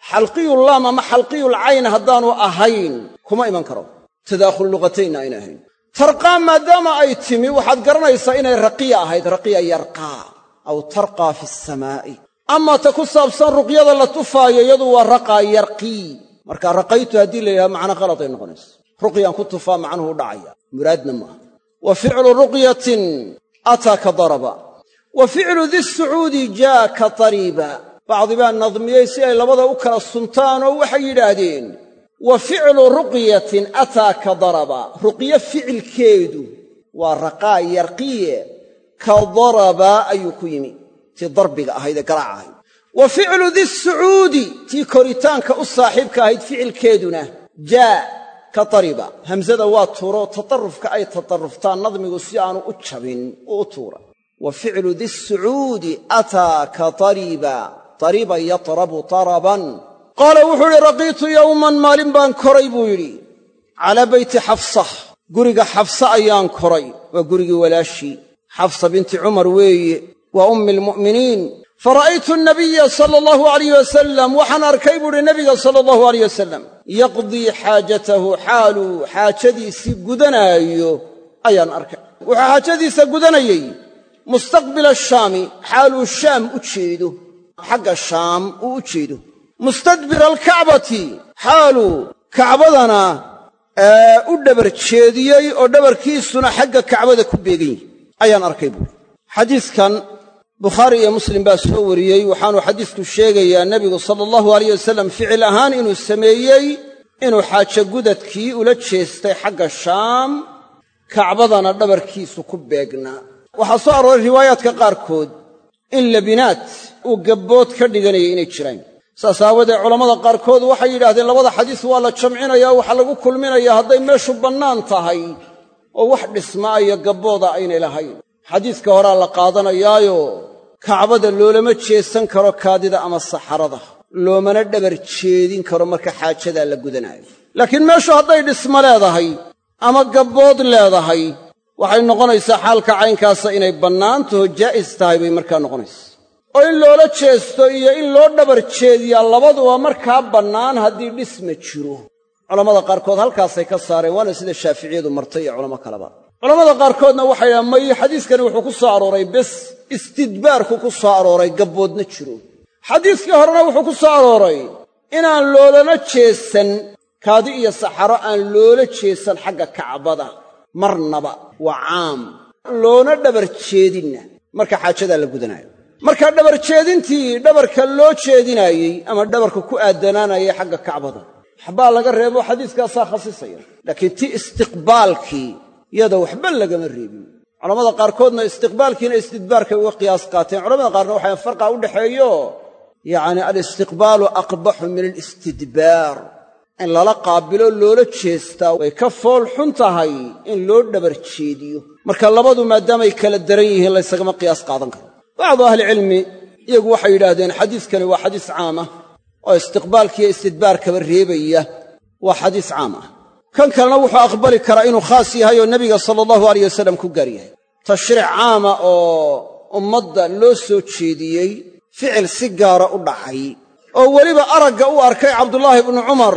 Xalqiyullaam ama xalqiyulcayn haddaanu ahayn kuma iman karo. Tadaakhul luqataynna ayna ahayn. Tarqaa maadaama ay timi waxaad garanaysaa inay raqiya ahayd raqiya yarqaa aw tarqaa fi asamaa'i amaa ta ku saabsan ruqyada la tufaayo iyadu waa raqaa yarqii marka raqaytu haddii la yidhaha macno qaladay noqonaysa ruqyaan ku tufaa macnuhu dhacaya. Muraadna maaha wa ficlu ruqyatin ataa ka daraba wa ficlu di sucuudi jaa ka tariiba bacdi baa nadmiyey si ay labada u kala suntaan oo waxay yidhaahdeen wa ficlu ruqyatin ataa ka daraba. Ruqyo ficilkeedu waa raqaa yarqiye ka daraba ayuu ku yimi tii darbiga ahayd ee garaac ahayd. Wa ficlu di sucuudi tii koritaanka u saaxiibka ahayd ficilkeeduna ka tariba hamsada waa tuuro tatarufka ay tataruftaan nadmigu si aanu u jabin uu u tuura wa ficlu di sucuudi ataa ka tariba tariba yatrabu taraban. Qaala wuxuu idhi raqiitu yowman maalin baan koray buu yidhi. Calaa beyti xafsa. Guriga xafsa ayaan koray waa gurigii walaashii. Xafsa binti cumar weeye waa ummi almu'miniin. Fara'aytu nabiya sala allahu alayh wasalam waxaan arkay buuhi nebiga sala allahu alayh wasalam yaqdii xaajatahu xaaluu xaajadiisii gudanaayo ayaan arkay. Wuxuu xaajadiisa gudanayey mustaqbila ashaami xaaluu shaam u jeedo xagga shaam uu u jeedo. Mustadbira alkacbati xaaluu kacbadana u dhabar jeediyey oo dhabarkiisuna xagga kacbada ku beegan yihi ayaan arkay buuri bukhaari iyo muslim baa soo wariyey waxaanuu xadiisku sheegayaa nebigu sala allahu alayh wasalam ficil ahaan inuu sameeyey inuu xaajo gudadkii ula jeestay xagga shaam kacbadana dhabarkiisu ku beegnaa waxaa soo arooray riwaayaadka qaarkood in labinaad uu gabbood ka dhiganayay inay jiraan. Saas aawadeed culammada qaarkood waxay yidhaahdeen labada xadiis waa la jamcinaya o waxaa lagu kulminayaa hadday meeshu bannaan tahay oo wax dhismaa iyo gabbooda aynay lahayn xadiiska horaa la qaadanayaayo kacbada loolama jeesan karo kaadida ama saxarada. Loomana dhabar jeedin karo marka xaajadaa la gudanaayo. Laakiin meeshu hadday dhismo leedahay ama gabbood leedahay waxay noqonaysaa xaalka caynkaasa inay bannaantaho jaa'is tahay bay markaa noqonaysa oo in loola jeesto iyo in loo dhabar jeediyaa labaduba markaa bannaan haddii dhisma jiro. Culammada qaarkood halkaasay ka saareen waana sida shaaficiyadu martay iyo culamo kaleba culammada qaarkoodna waxay dhahaan may xadiiskani wuxuu ku soo arooray bes istidbaarku ku soo arooray gabboodna jiro. Xadiiskii horena wuxuu ku soo arooray inaan loolana jeesan kaadi iyo saxaro aan loola jeesan xagga kacbada marnaba waa caam loona dhabar jeedinna. Marka xaajadaa la gudanaayo. Marka dhabar jeedintii dhabarka loo jeedinaayey ama dhabarka ku aadanaanayay xagga kacbada waxbaa laga reebo xadiiskaasaa khasisaya. Laakiin ti istiqbaalkii yada waxba lagama reebin. Culamada qaarkoodna istiqbaalkiina istidbaarkay uga qiyaas qaateen. Culamada qaarna waxay farqa u dhexeeyo yacni alistiqbaalu aqbaxu min alistidbaar. In lala qaabilo loola jeestaa way ka fool xun tahay in loo dhabar jeediyo marka labadu maadaamay kala daran yihiin laysagama qiyaas qaadan karo. Bacdu ahlicilmi iyagu waxay yidhaahdeen xadiiskani waa xadiis caam ah oo istiqbaalkiiyo istidbaarkaba reebaya waa xadiis caam ah kan kalena wuxuu aqbali karaa inuu khaas yahay oo nebiga sala allahu alayh wasalam ku gaar yahay. Tashriic caama oo ummadda loo soo jeediyey ficil si gaara u dhacay oo weliba aragga u arkay cabdulaahi ibnu cumar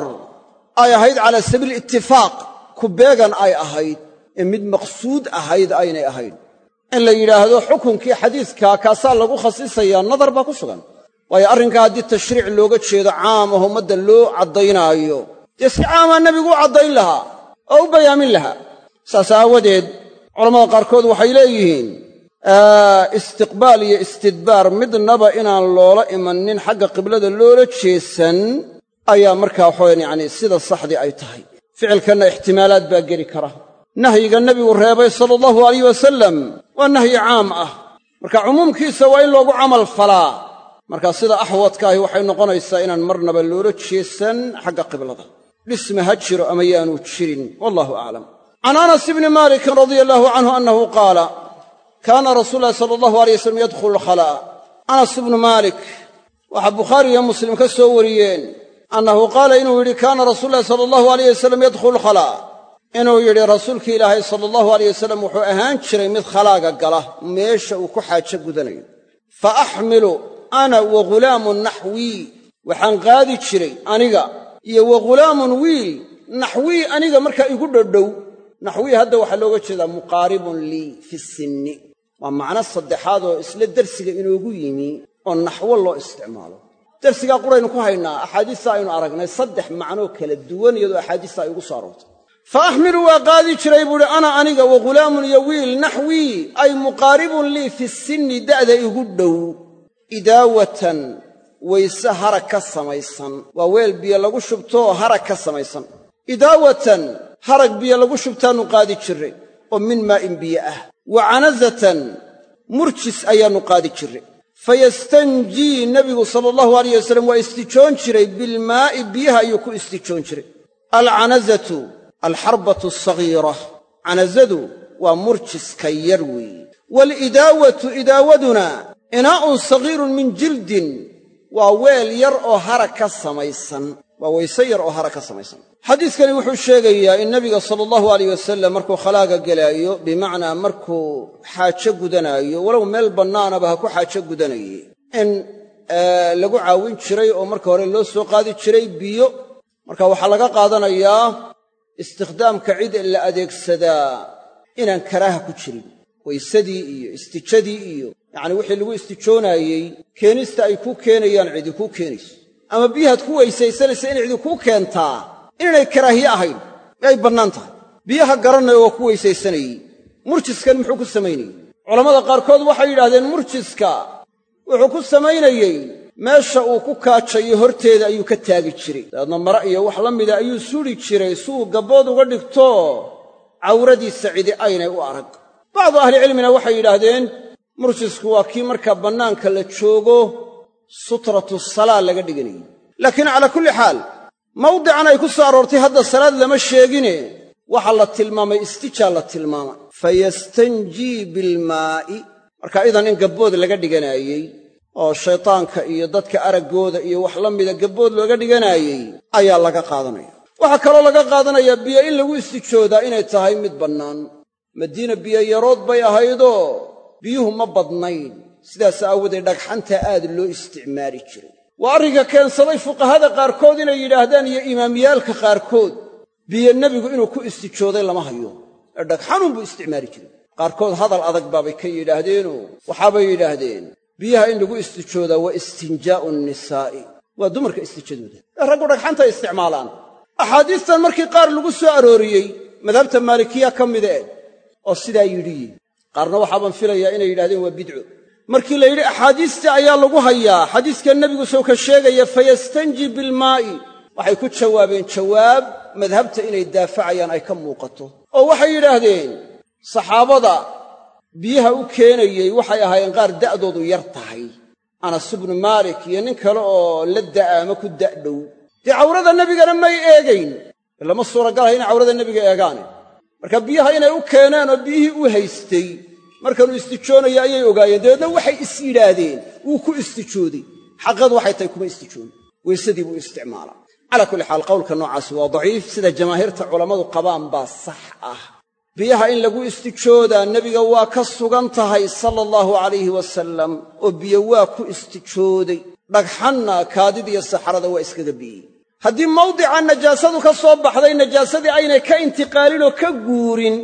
ay ahayd calaa sabiili itifaaq ku beegan ay ahayd ee mid maqsuud ahayd aynay ahayn. In la yidhaahdo xukunkii xadiiskaa kaasaa lagu khasisayaa nadar baa ku sugan. Waayo arrinkaa haddii tashriic looga jeedo caam ah ummadda loo caddaynaayo dee si caamaa nebigu u caddayn lahaa oo u bayaamin lahaa. Saas aawadeed culammada qaarkood waxay leeyihiin istiqbaal iyo istidbaar midnaba inaan loola imanin xagga qiblada loola jeesan ayaa markaa waxawayan yacni sida saxdii ay tahay. Ficilkanna ixtimaalaad baa geli kara. Nahyiga nebigu reebay sala allahu alayh wasalam waa nahyi caam ah. Marka cumuumkiisa waa in loogu camal falaa. Marka sida axwadkaahi waxay noqonaysaa inaan marnaba loola jeesan xagga qiblada dhisma ha jiro ama yaanu jirin wallahu aclam can anas ibni maalikin radia allahu canhu annahu qaala kaana rasuulu ulahi sala allahu alay wasalam yadkhulu alkhalaa'a anas ibnu maalik waxaa bukhaari iyo muslim ka soo wariyeen annahu qaala inuu yidhi kaana rasuulu ulahi sala allahu alayh wasalam yadkhulu alkhalaa'a inuu yidhi rasuulkii ilaahay sala allahu alayh wasalam wuxuu ahaan jiray mid khalaaga gala meesha uu ku xaajo gudanayo. Fa axmilu ana wa naxwii. Waxaan qaadi jiray aniga iyo wa ghulaamun wiil naxwii aniga markaa igu dhodhow naxwii hadda waxaa looga jeedaa muqaaribun lii fi sinni. Waa macno saddexaad oo isla dersiga inoogu yimi oo naxwo loo isticmaalo. Dersigaa quraynu ku haynaa axaadiista aynu aragnay saddex macnoo kala duwan iyadoo axaadiista ay ugu soo aroortay. Fa axmilu waa qaadi jiray buuhi ana aniga wa ghulaamun iyo wiil naxwii ay muqaaribun lii fi sinni da'da igu dhow. Idaawatan wayse harag ka samaysan. Waa weel biyo lagu shubtoo harag ka samaysan. Idaawatan harag biyo lagu shubtaannu qaadi jirray oo min maa'in biyo ah. Wa canazatan murjis ayaannu qaadi jirray fayastanjii nebigu sala allahu alayh wasalam waa istijoon jiray bilmaa'i biyaha ayuu ku istijoon jiray. Alcanazatu alxarbatu asagiira canazadu waa murjiska yar weeye waalidaawatu idaawaduna inaa'un sagiirun min jildin waa weel yar oo harag ka samaysan. Waa wayse yar oo hara ka samaysan. Xadiidkani wuxuu sheegayaa in nebiga sala allahu alayh wasalam markuu khalaaga gelaayo bimacnaa markuu xaajo gudanaayo walow meel bannaanaba ha ku xaajo gudanaye in lagu caawin jiray oo marka hore loo soo qaadi jiray biyo marka waxaa laga qaadanayaa istikhdaamka cid la adeegsadaa inaan karaaha ku jirin. Waysadii iyo istijadii iyo yacni wixii lagu istijoonaayey keenista ay kuu keenayaan cidi kuu keenayso. Ama biyahaad ku weysaysanaysa in cidi kuu keentaa inaynay karaahiye ahayn ay bannaan tahay. Biyaha garanaya waa ku weysaysanayey murjiskan muxuu ku samaynayey? Culammada qaarkood waxay yidhahdeen murjiska wuxuu ku samaynayey meesha uu ku kaajayo horteeda ayuu ka taagi jiray. Dabeedna mara iyo wax la mida ayuu suri jiray si uu gabbood uga dhigto cawradiisa cidi aynay u arag. Bacdu ahlicilmina waxay yidhaahdeen murjisku waa kii markaa bannaanka la joogo sutratu salaa laga dhiganayey laakiin calaa kulli xaal mawdican ay ku soo aroortay hadda salaad lama sheegine. Waxaa la tilmaamay istijaa la tilmaamay fayastanjii bilmaa'i. Marka idan in gabbood laga dhiganaayey oo shaytaanka iyo dadka araggooda iyo wax la mida gabbood looga dhiganaayey ayaa laga qaadanaya. Waxaa kaloo laga qaadanayaa biyo in lagu istijoodaa inay tahay mid bannaan. Madiina biyo yarood bay ahaydoo biyuhu ma badnayn. Sidaas aawoodee dhagxanta aad loo isticmaali jiray. Waa arrinka keensaday fuqahada qaarkood inay yidhaahdaan iyo imaamyaalka qaarkood biyo nebigu inuu ku istijooday lama hayo. Ee dhagxanuunbuu isticmaali jiray. Qaarkood hadal adag baabay ka yidhaahdeenoo waxaabay yidhaahdeen biyaha in lagu istijoodaa waa istinjaa'u nisaa'i. Waa dumarka istijadooda. Ee raggu dhagxantay isticmaalaan. Axaadiistan markii qaar lagu soo arooriyey madhabta maalikiya ka mide oo sidaa yidhi qaarna waxaaban filayaa inay yidhahdeen waa bidco. Markii la yidhi axaadiistii ayaa lagu hayaa. Xadiiska nebigu soo ka sheegaya fayastanji bilmaa'i. Waxay ku jawaabeen jawaab madhabta inay daafacayaan ay ka muuqato. Oo waxay yidhaahdeen saxaabada biyaha u keenayey waxay ahaayeen qaar da'doodu yar tahay. Anas ibnu maalik iyo nin kale oo la da'a ama ku da'dhow. Dee cawrada nebigana may eegayn. Lama suuragalahay inay cawrada nebiga eegaane marka biyaha inay u keeneen oo biyihii u haystay markanuu istijoonayo ayay ogaayeen. Dabeedna waxay is yidhaahdeen wuu ku istijooday. Xaqadu waxay tahay kuma istijoon. Weysadii buu isticmaalaa calaa kulli xaal qowlka noocaasi waa daciif sida jamaahiirta culammadu qabaan baa sax ah. Biyaha in lagu istijoodaa nebiga waa ka sugan tahay sala allahu calayhi wasalam oo biyo waa ku istijooday. Dhagxanna kaadid iyo saxarada waa iskaga biyey haddii mawdica najaasadu ka soo baxday najaasadii aynay ka intiqaalin oo ka guurin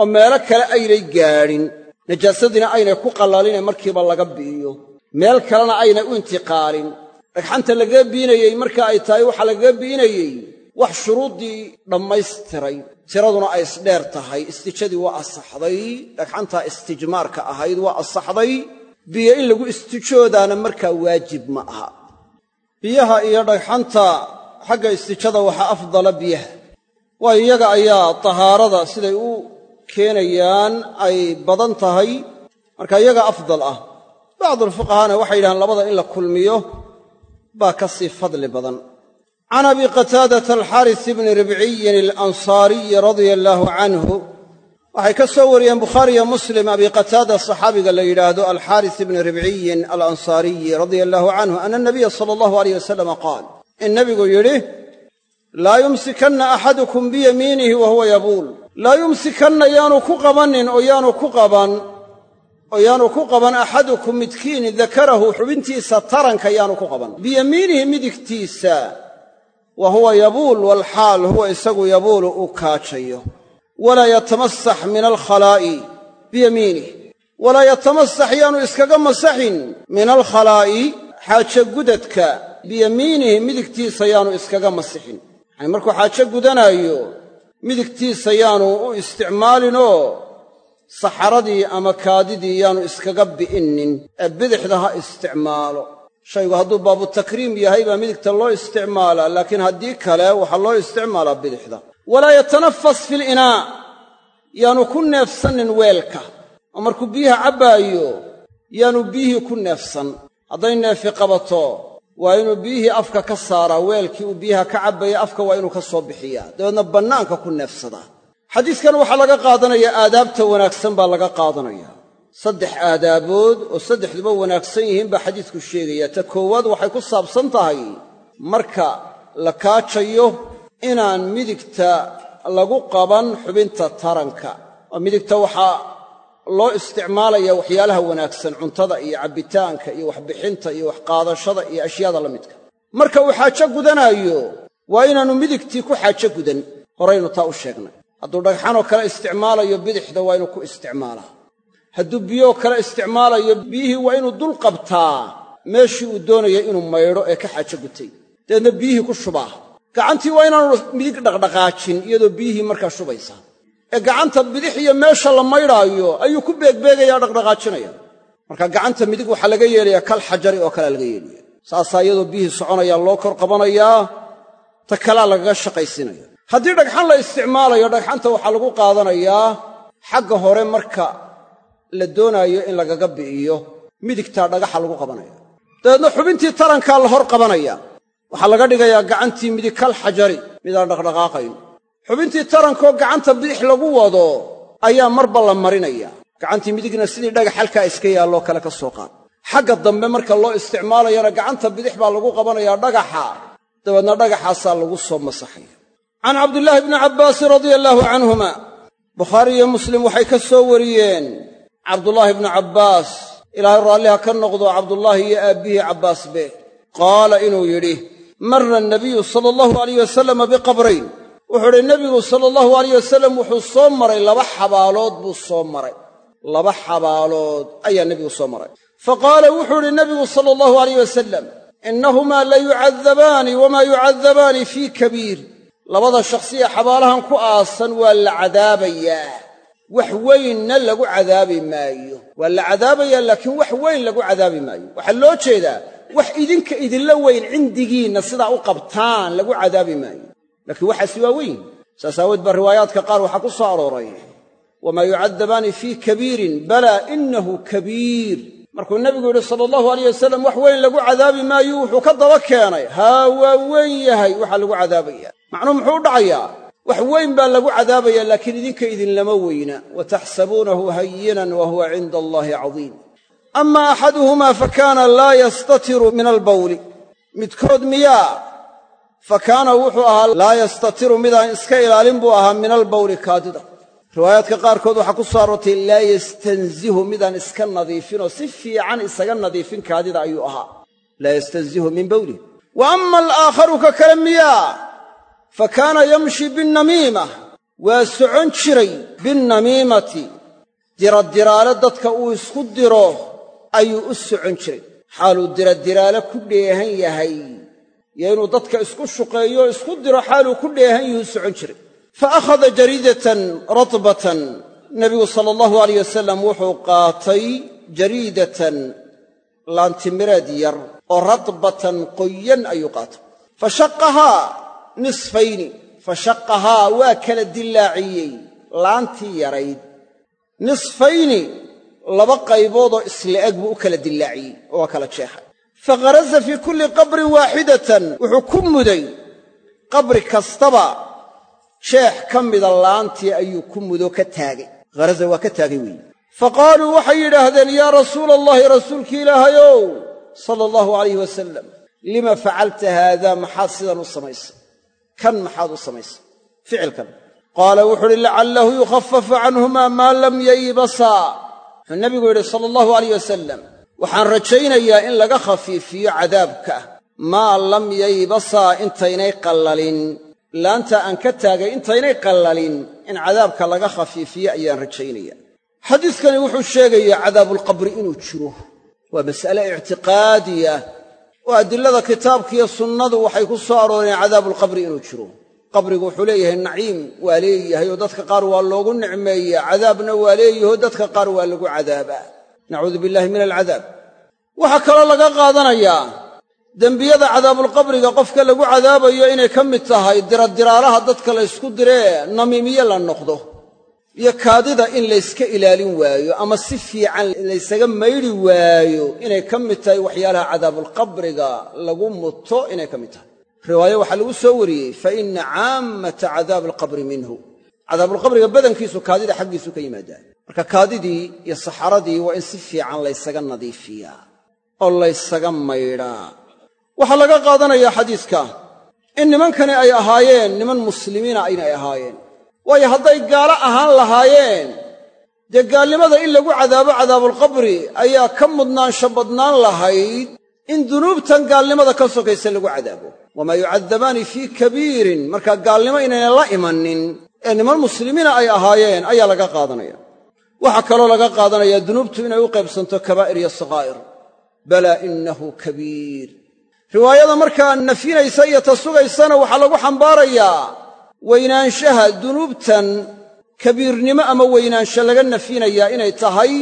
oo meelo kale aynay gaadhin najaasadiina aynay ku qallalina markiiba laga bi'iyo. Meel kalena aynay u intiqaalin. Dhagxanta lagaga biinayey marka ay tahay waxaa lagaga biinayey wax shuruuddii dhammaystiray. Tiraduna ay isdheer tahay istijadii waa asaxday dhagxantaa istijmaarka ahayd waa asaxday. Biyo in lagu istijoodaana markaa waajib ma aha. Biyaha iyo dhagxanta xagga istijada waxaa afdala biyaha. Waayo iyaga ayaa tahaarada siday u keenayaan ay badan tahay marka iyaga afdal ah. Bacdulfuqahaana waxay yidhahaan labada in la kulmiyo baa ka sii fadli badan. Can abi qataadata alxaaris bni ribciyin alansaariyi radia allaahu canhu waxay ka soo wariyeen bukhaariyo muslim abi qataada saxaabiga la yidhaahdo alxaaris bni ribciyin alansaariyi radia allaahu canhu ana nabiya sala allahu aleyh wasalama qaal in nebigu yidhi laa yumsikanna axadukum biyamiinihi wa huwa yabuul. Laa yumsikanna yaanu ku qabannin oo yaanu ku qaban oo yaanu ku qaban axadukum midkiin dakarahu xubintiisa taranka yaanu ku qaban. Biyamiinihi midigtiisa wa huwa yabuul walxaal huwa isagu yabuulu uu kaajayo. Walaa yatamasax min alkhalaa'i biyamiinih walaa yatamasax yaanu iskaga masaxin min alkhalaa'i xaajo gudadka biyamiinihi midigtiisa yaanu iskaga masixin. Yacani markuu xaajo gudanaayo midigtiisa yaanu u isticmaalinoo saxaradii ama kaadidii yaanu iskaga bi'innin. Ee bidixda ha isticmaalo. Shaygu hadduu baabu takriim yahay baa midigta loo isticmaalaa laakiin haddii kale waxaa loo isticmaalaa bidixda. Walaa yatanafas fi linaa yaanu ku neefsannin weelka. Oo markuu biyaha cabbaayo yaanu biyihii ku neefsan. Hadday neefi qabato waa inuu biyihii afka ka saaraa weelkii uu biyaha ka cabbaya afka waa inuu ka soo bixiyaa. Dabeedna bannaanka ku neefsadaa. Xadiiskan waxaa laga qaadanayaa aadaabta wanaagsan baa laga qaadanayaa. Saddex aadaabood oo saddexduba wanaagsan yihiin baa xadiisku sheegaya. Ta koowaad waxay ku saabsan tahay marka la kaajayo inaan midigta lagu qaban xubinta taranka. Oo midigta waxaa loo isticmaalaya waxyaalaha wanaagsan cuntada iyo cabbitaanka iyo waxbixinta iyo waxqaadashada iyo ashyaada la midka. Marka uu xaajo gudanaayo waa inaannu midigtii ku xaajo gudan horaynu taa u sheegnay. Hadduu dhagxanoo kale isticmaalayo bidixda waa inuu ku isticmaalaa. Hadduu biyoo kale isticmaalayo biyihii waa inuu dul qabtaa. Meeshii uu doonaya inuu maydho ee ka xaajo gutay. Dabeedna biyihii ku shubaa. Gacantii waa inaanu midig dhaqdhaqaajin iyadoo biyihii markaa shubaysa ee gacanta bidix iyo meesha la maydhaayo ayuu ku beegbeegayaa dhaqdhaqaajinaya. Marka gacanta midig waxaa laga yeelayaa kal xajari oo kalea laga yeelaya saasaa iyadoo biyihii soconayaan loo kor qabanayaa ta kalaa lagaga shaqaysiinaya haddii dhagxan la isticmaalayo dhagxanta waxaa lagu qaadanayaa xagga hore marka la doonaayo in lagaga bi'iyo midigtaa dhagaxa lagu qabanaya. Dabeedna xubintii tarankaa la hor qabanaya. Waxaa laga dhigayaa gacantii midig kal xajari midaan dhaqdhaqaaqayn xubintii tarankoo gacanta bidix lagu wado ayaa marba la marinaya. Gacantii midigna sidii dhagax halkaa iska yaalloo kale ka soo qaad. Xagga dambe marka loo isticmaalayana gacanta bidix baa lagu qabanayaa dhagaxa dabeedna dhagaxaasaa lagu soo masaxaya. Can cabdillaahi bni cabbaasin radia allaahu canhuma bukhaari iyo muslim waxay ka soo wariyeen cabdullaahi bnu cabbaas ilaahay raalliha ka noqdo cabdullaahi iyo aabbihii cabbaasbe qaala inuu yidhi marra anabiyu sala allahu alayh wasalama biqabrayn wuxuu idhi nebigu sala allahu alayh wasalam wuxuu soo maray laba xabaalood buu soo maray. Laba xabaalood ayaa nebigu soo maray. Fa qaala wuxuu idhi nebigu sala allahu alayh wasalam innahumaa la yucadabaani wamaa yucadabaani fii kabiir. Labada shakhsiya xabaalahan ku aasan waa la cadaabayaa. Wax weynna lagu cadaabi maayo. Waa la cadaabayaa laakiin wax weyn lagu cadaabi maayo. Waxaa loo jeedaa wax idinka idinla weyn cindigiinna sidaa u qabtaan lagu cadaabi maayo laakiin waxaasi waa weyn saas aawood baa riwaayaadka qaar waxaa ku soo arooray. Wamaa yucadabaani fii kabiirin balaa innahu kabiir. Markuu nebigu yidhi sala allahu alayh wasalam wax weyn lagu cadaabi maayo wuxuu ka daba keenay haa waa weyn yahay waxaa lagu cadaabaya. Macnuu muxuu u dhacayaa? Wax weyn baa lagu cadaabaya laakiin idinka idinlama weyna. Wa taxsabuunahu hayinan wa huwa cinda allaahi cadiim. Ama axaduhumaa fa laa yastatiru min albawli. Midkood miyaa fa kaana wuxuu ahaa laa yastatiru midaan iska ilaalin buu ahaa min albawli kaadida. Riwaayaadka qaarkood waxaa ku soo aroortay laa yastanzihu midaan iska nadiifinoo si fiican isaga nadiifin kaadida ayuu ahaa. Laa yastanzihu min bawlih wa ama alaakharu ka kale miyaa fa kaana yamshi binnamiima. Waa socon jiray binnamiimati diradiraale dadka uu isku diro ayuu u socon jiray. Xaaluu diradiraale ku dheehan yahay yo inuu dadka isku shuqeeyo isku diro xaaluu ku dheehan yuhu socon jiray. Fa akhada jariidatan ratbatan nebigu sala allahu alayh wasalam wuxuu qaatay jariidatan laantimireed yar oo radbatan qoyan ayuu qaatay. Fa shaqahaa nisfayni fa shaqahaa waa kala dillaaciyey laantii yarayd. Nisfayni laba qayboodoo isla-eg buu u kala dillaaciyey oo waa kala jeexay fa kharaza fii kulli qabrin waaxidatan wuxuu ku muday qabri kastaba jeex ka mida laantii ayuu ku mudo ka taagay. Kharaza waa ka taagay weeye fa qaaluu waxay yidhaahdeen yaa rasuula allahi rasuulki ilaahayow sala allahu alayh wasalam lima facalta haada maxaad sidan u samaysay kan maxaad u samaysay ficilkan. Qaala wuxuu uhi lacallahu yukhafafu canhumaa maa lam yaybasaa wuxuu nebigu yidhi sala allahu alayh wasalam waxaan rajaynayaa in laga khafiifiyo cadaabka. Maa lam yaybasaa intaynay qallalin. Laanta aan ka taagay intaynay qallalin. In cadaabka laga khafiifiyo ayaan rajaynaya xadiiskani wuxuu sheegayaa cadaabulqabri inuu jiro. Waa mas'ale ictiqaadiya oo adilada kitaabkiiyo sunnadu waxay ku soo arooreen cadaabulqabri inuu jiro. Qabrigu wuxuu leeyahay naciim waa leeyahay oo dadka qaar waa loogu nicmeeyaa. Cadaabna waa leeyahoo dadka qaar waa lagu cadaabaa nacuudu billahi min alcadaab waxaa kaloo laga qaadanayaa dembiyada cadaabulqabriga qofka lagu cadaabayo inay ka mid tahay diradiraalaha dadka la ysku diree namiimiye la noqdo iyo kaadida in layska ilaalin waayo ama si fiican laysaga maydhi waayo inay ka mid tahay waxyaalaha cadaabulqabriga lagu muto inay ka mid tahay. Riwaayo waxaa lagu soo wariyey fa inna caammata cadaabi alqabri minhu cadaabulqabriga badankiisu kaadida xaggiisu ka yimaadaan marka kaadidii iyo saxaradii waa in si fiican laysaga nadiifiyaa oo laysaga maydhaa waxaa laga qaadanayaa xadiiska in nimankani ay ahaayeen niman muslimiina aynay ahaayeen. Waayo hadday gaalo ahaan lahaayeen dee gaalnimada in lagu cadaabo cadaabulqabri ayaa ka mudnaansho badnaan lahayd in dunuubtan gaalnimada ka sokaysa lagu cadaabo. Wamaa yucadabaani fii kabiirin markaa gaalnimo inayna la imanin ee niman muslimiina ay ahaayeen ayaa laga qaadanaya. Waxaa kaloo laga qaadanayaa dunuubtu inay u qaybsanto kabaa'ir iyo sakaa'ir balaa innahu kabiir. Riwaayada markaa nafyinaysa iyo ta sugaysana waxaa lagu xambaarayaa weynaanshaha dunuubtan kabiirnimo ama weynaansho laga nafyinayaa inay tahay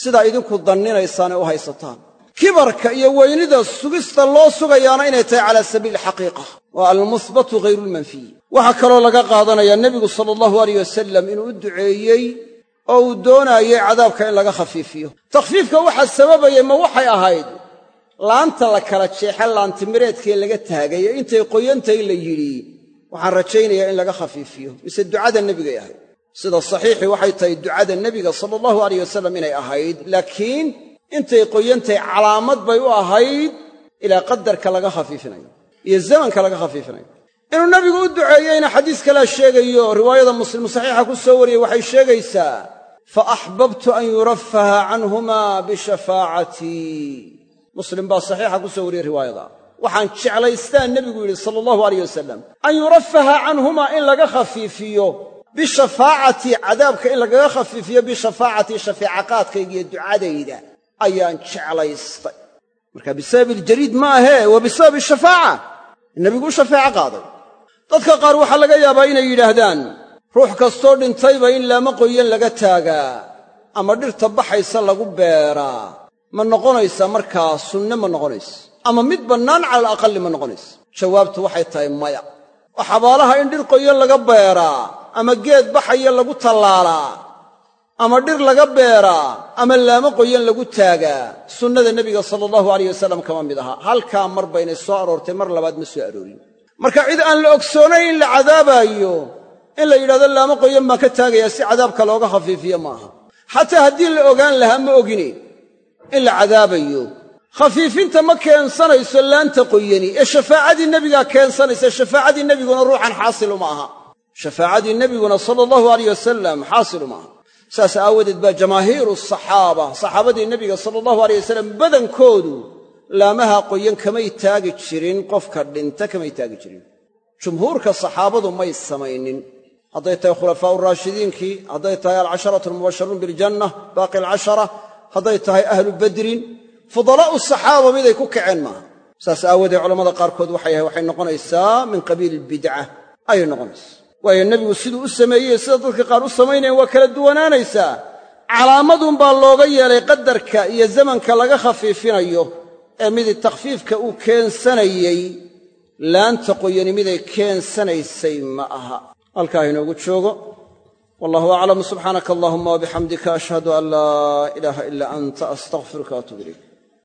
sidaa idinku danninaysaan ee u haysataan. Kibarka iyo weynida sugista loo sugayaana inay tahay calaa sabiili xaqiiqa waa almuhbatu hayruulmanfiy waxaa kaloo laga qaadanayaa nebigu sala allahu alayh wasalam inuu u duceeyey oo uu doonaayay cadaabka in laga khafiifiyo. Takhfiifka waxaa sababayay ma waxay ahayd laanta la kala jeexe laantimireedkee laga taagay intay qoyantahay la yidhi waxaan rajaynayaa in laga khafiifiyo. Mise ducada nebigay ahayd. Sida saxiixii waxay tahay ducada nebiga sala allahu alayh wasalam inay ahayd laakiin intay qoyantahay calaamad bay u ahayd ilaa qadarka laga khafiifinayo iyo zamanka laga khafiifinayo inuu nebigu u duceeyeyna xadiis kalea sheegayo riwaayada muslim saxiixa ku soo wariyey waxay sheegaysaa fa axbabtu an yurafaha canhuma bishafaacatii muslim baa saxiixa ku soo wariyey riwaayada. Waxaan jeclaystaa nebigu yidhi sala allahu alayh wasalam an yurafaha canhumaa in laga khafiifiyo bishafaacatii cadaabka in lagaga khafiifiyo bishafaacatii shafeecaqaadkayga iyo ducadayda. Ayaan jeclaystay. Marka bisabab iljariid ma ahee waa bisabab ishafaaca nebigu u shafeeco qaaday dadka qaar waxaa laga yaabaa inay yidhaahdaan ruux kastoo dhintayba in laama qoyan laga taagaa ama dhirta baxaysa lagu beeraa ma noqonaysa markaa sunne ma noqonaysa ama mid bannaan cala alaqalli ma noqonaysa jawaabtu waxay tahay maya. Oo xabaalaha in dhir qoyan laga beeraa ama geed baxaya lagu tallaalaa ama dhir laga beeraa ama laamo qoyan lagu taagaa sunnada nebiga sala allahu alayh wasalam kama mid aha. Halkaa mar baynay soo aroortay mar labaad ma soo aroorin marka cid aan la ogsoonayn in la cadaabaayo in la yidhahdo laamo qoyan baan ka taagayaa si cadaabka looga khafiifiyo maaha xataa haddii la ogaan lahaa ma ogine in la cadaabayo. Khafiifinta ma keensanayso laanta qoyani ee shafaacadii nebigaa keensanaysa shafaacadii nebiguna ruuxan xaasilu ma aha. Shafaacadii nebiguna sala allahu alayh wasalam xaasilu ma aha. Saas aawadeed baa jamaahiiru saxaaba saxaabadii nebiga sala allahu alayh wasalam badankoodu laamaha qoyan kamay taagi jirin qofka dhinta kamay taagi jirin. Jumhuurka saxaabadu may samaynin. Hadday tahay khulafaa'u raashidiinkii hadday tahay alcasharatu almubasharuun biljanna baaqi alcashara hadday tahay ahlu badrin fudalaa'u saxaaba miday ku kaceen maaha. Saas aawoodee culammada qaarkood waxay waxay noqonaysaa min qabiili albidca ayay noqonaysaa. Waayo nebigu siduu u sameeyey sida dadka qaar u samaynayan waa kala duwanaanaysaa. Calaamadunbaa looga yeelay qadarka iyo zamanka laga khafiifinayo ee midi takhfiifka uu keensanayey laanta qoyani miday keensanaysay ma aha. Halkaa inoogu joogo. Wallahu aclam. Subxaanaka allahuma wabixamdika ashhadu an laa ilaaha ilaa anta astaqfiruka waatuub ilayk